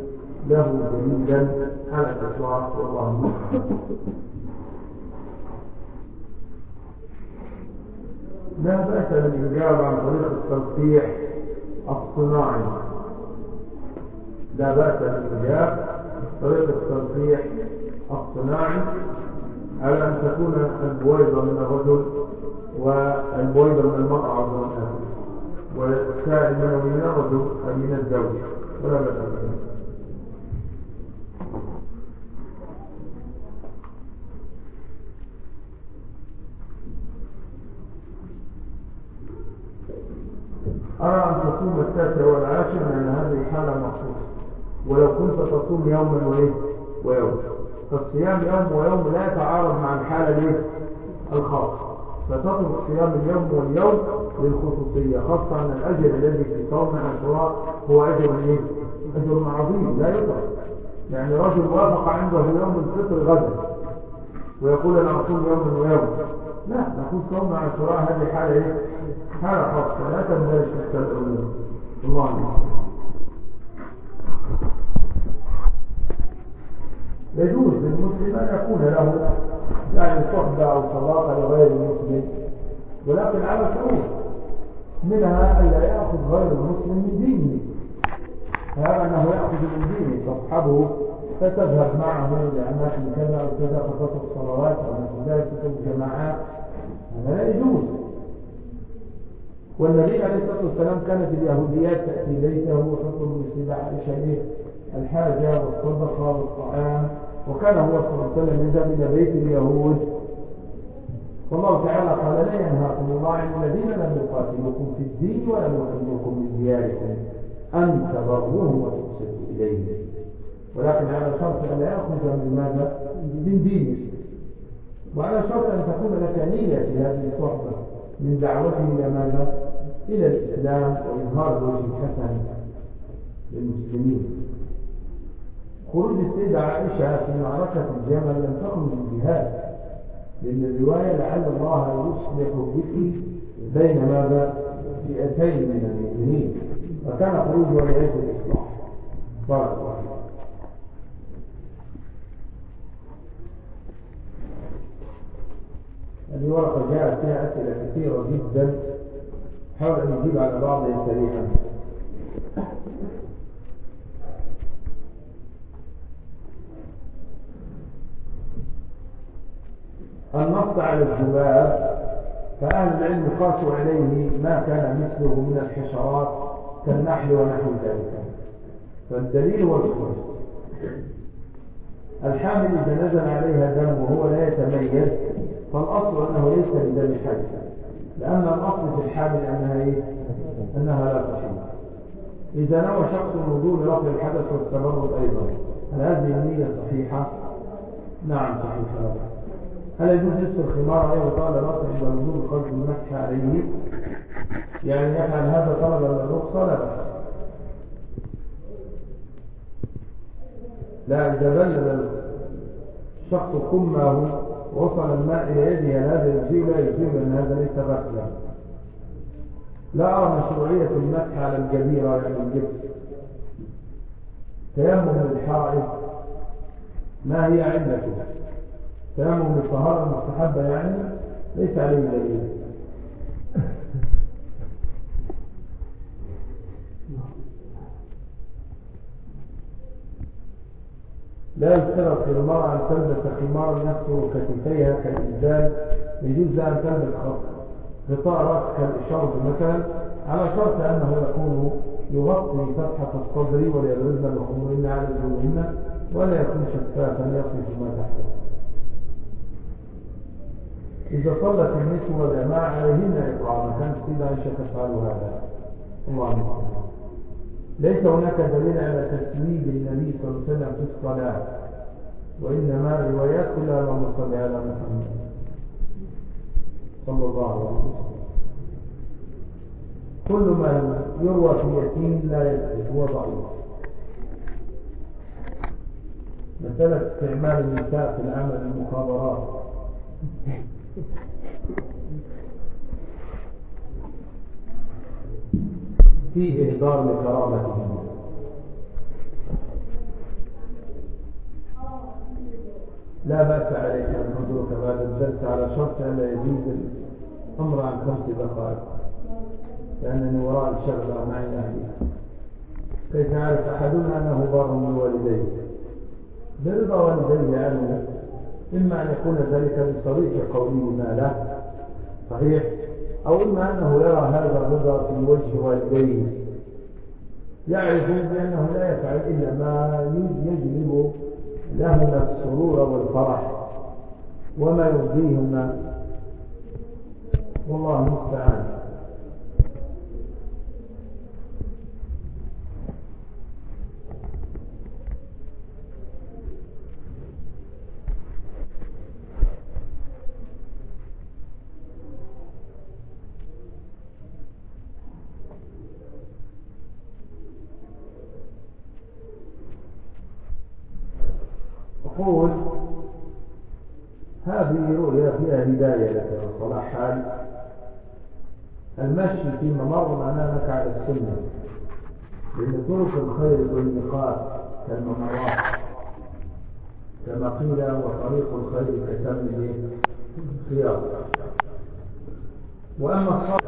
له دليلا على الإطلاق والله المستعان لا بأس بالإجابة عن طريق التصحيح الصناعي. لا بأس بالإجابة طريق التصحيح الصناعي. على أن تكون البويضة من الرجل والبويضة من المرأة الناس والسائل من الرجل من الزوج؟ ولا بأس. أرى أن تصوم التاسع والعاشر لأن هذه حالة مخصوصة. ولو كنت تصوم يوما وإيه ويوم. فالصيام يوم ويوم لا يتعارض مع الحالة ليه الخاصة. فتترك صيام اليوم واليوم للخصوصية خاصة أن الأجر الذي في صوم عاشوراء هو أجر إيه؟ أجر عظيم لا يترك. يعني رجل وافق عنده يوم الفطر غدا ويقول أنا أصوم يوم ويوم. لا نقول صوم عاشوراء هذه حالة إيه؟ حالة خاصة لا في الأمور الله المستعان يجوز للمسلم أن يكون له يعني صحبة أو صداقة لغير المسلم ولكن على شروط. منها ألا يأخذ غير المسلم من دينه. هذا أنه يأخذ من دينه تصحبه فتذهب معه لأماكن كذا أو كذا فتطلب الصلوات أو ذلك تطلب جماعات هذا لا يجوز. والنبي عليه الصلاة والسلام كانت اليهوديات تأتي بيته وتطلب عائشة إليه الحاجة والصدقة والطعام وكان هو صلى الله عليه وسلم يذهب إلى بيت اليهود. والله تعالى قال لا ينهاكم الله عن الذين لم يقاتلوكم في الدين ولم يخرجوكم من دياركم. أن تبروهم وتقسطوا إليهم. ولكن على شرط أن لا يخرج من ماذا؟ من دينه. وعلى شرط أن تكون لك نية في هذه الصحبة. من دعوته إلى ماذا؟ إلى الإسلام وإظهار الوجه الحسن للمسلمين خروج السيدة عائشة في معركة الجمل لم تكن من جهاد لأن الرواية لعل الله يصلح بك بين ماذا؟ فئتين من المؤمنين فكان خروجها لعيش الإصلاح بارك الله فيك. هذه ورقة جاءت فيها أسئلة كثيرة جدا. حاول أن يجيب على بعضها سريعا. النص على الذباب فأهل العلم قاسوا عليه ما كان مثله من الحشرات كالنحل ونحو ذلك. فالدليل هو الخروج الحامل إذا نزل عليها دم وهو لا يتميز فالأصل أنه ليس بدم حي لأن الأصل في الحامل أنها إيه؟ أنها لا تحمل إذا نوى شخص الوضوء لرفع الحدث والتبرد أيضا هل هذه النية صحيحة؟ نعم صحيحة هل يجوز لبس الخمار أي طال رأسه عند الوضوء قصد المسح عليه؟ يعني يفعل هذا طلبا للرخصة لا بأس إذا بلل الشخص كمه وصل الماء إلى يده هذا يجيب لا يجيب لأن هذا ليس غسلا لا أرى مشروعية المسح على الجبيرة يعني الجبس. تيمم الحائط ما هي علته تيمم الطهارة المستحبة يعني؟ ليس عليه دليل. لا يشترط للمرأة أن تلبس خمارا يستر كتفيها كالإنسان يجوز أن تلبس غطاء رأس كالإشارة مثلا على شرط أنه يكون يغطي فتحة الصدر وليبرزن بخمرهن على وجوههن ولا يكون شفافا يصف ما تحته. إذا صلت النسوة جماعة عليهن إطعام كانت سيدة عائشة تفعل هذا. الله المستعان ليس هناك دليل على تسويد النبي صلى الله عليه وسلم في الصلاة وإنما الروايات كلها اللهم صل على محمد صلى الله عليه وسلم. كل ما يروى في يتيم لا يثبت هو ضعيف. مسألة استعمال النساء في العمل المخابرات. فيه إهدار لكرامتهم لا بأس عليك أن حضورك بعد الدرس على شرط أن لا يزيد الأمر عن خمس دقائق لأنني وراء الشغلة معي أهلي كيف يعرف أحدنا أنه بار بوالديه برضا والديه عنه إما أن يكون ذلك بصريح قوله ما له صحيح؟ أو إما أنه يرى هذا الرضا في وجه والديه يعرف بأنه لا يفعل إلا ما يجلب لهما السرور والفرح وما يرضيهما والله المستعان. أقول هذه رؤيا فيها هداية لك وصلاح حال المشي في ممر أمامك على السنة. لأن طرق الخير والنقاط كالممرات. كما قيل وطريق الخير كسم الخيار وأما الصبر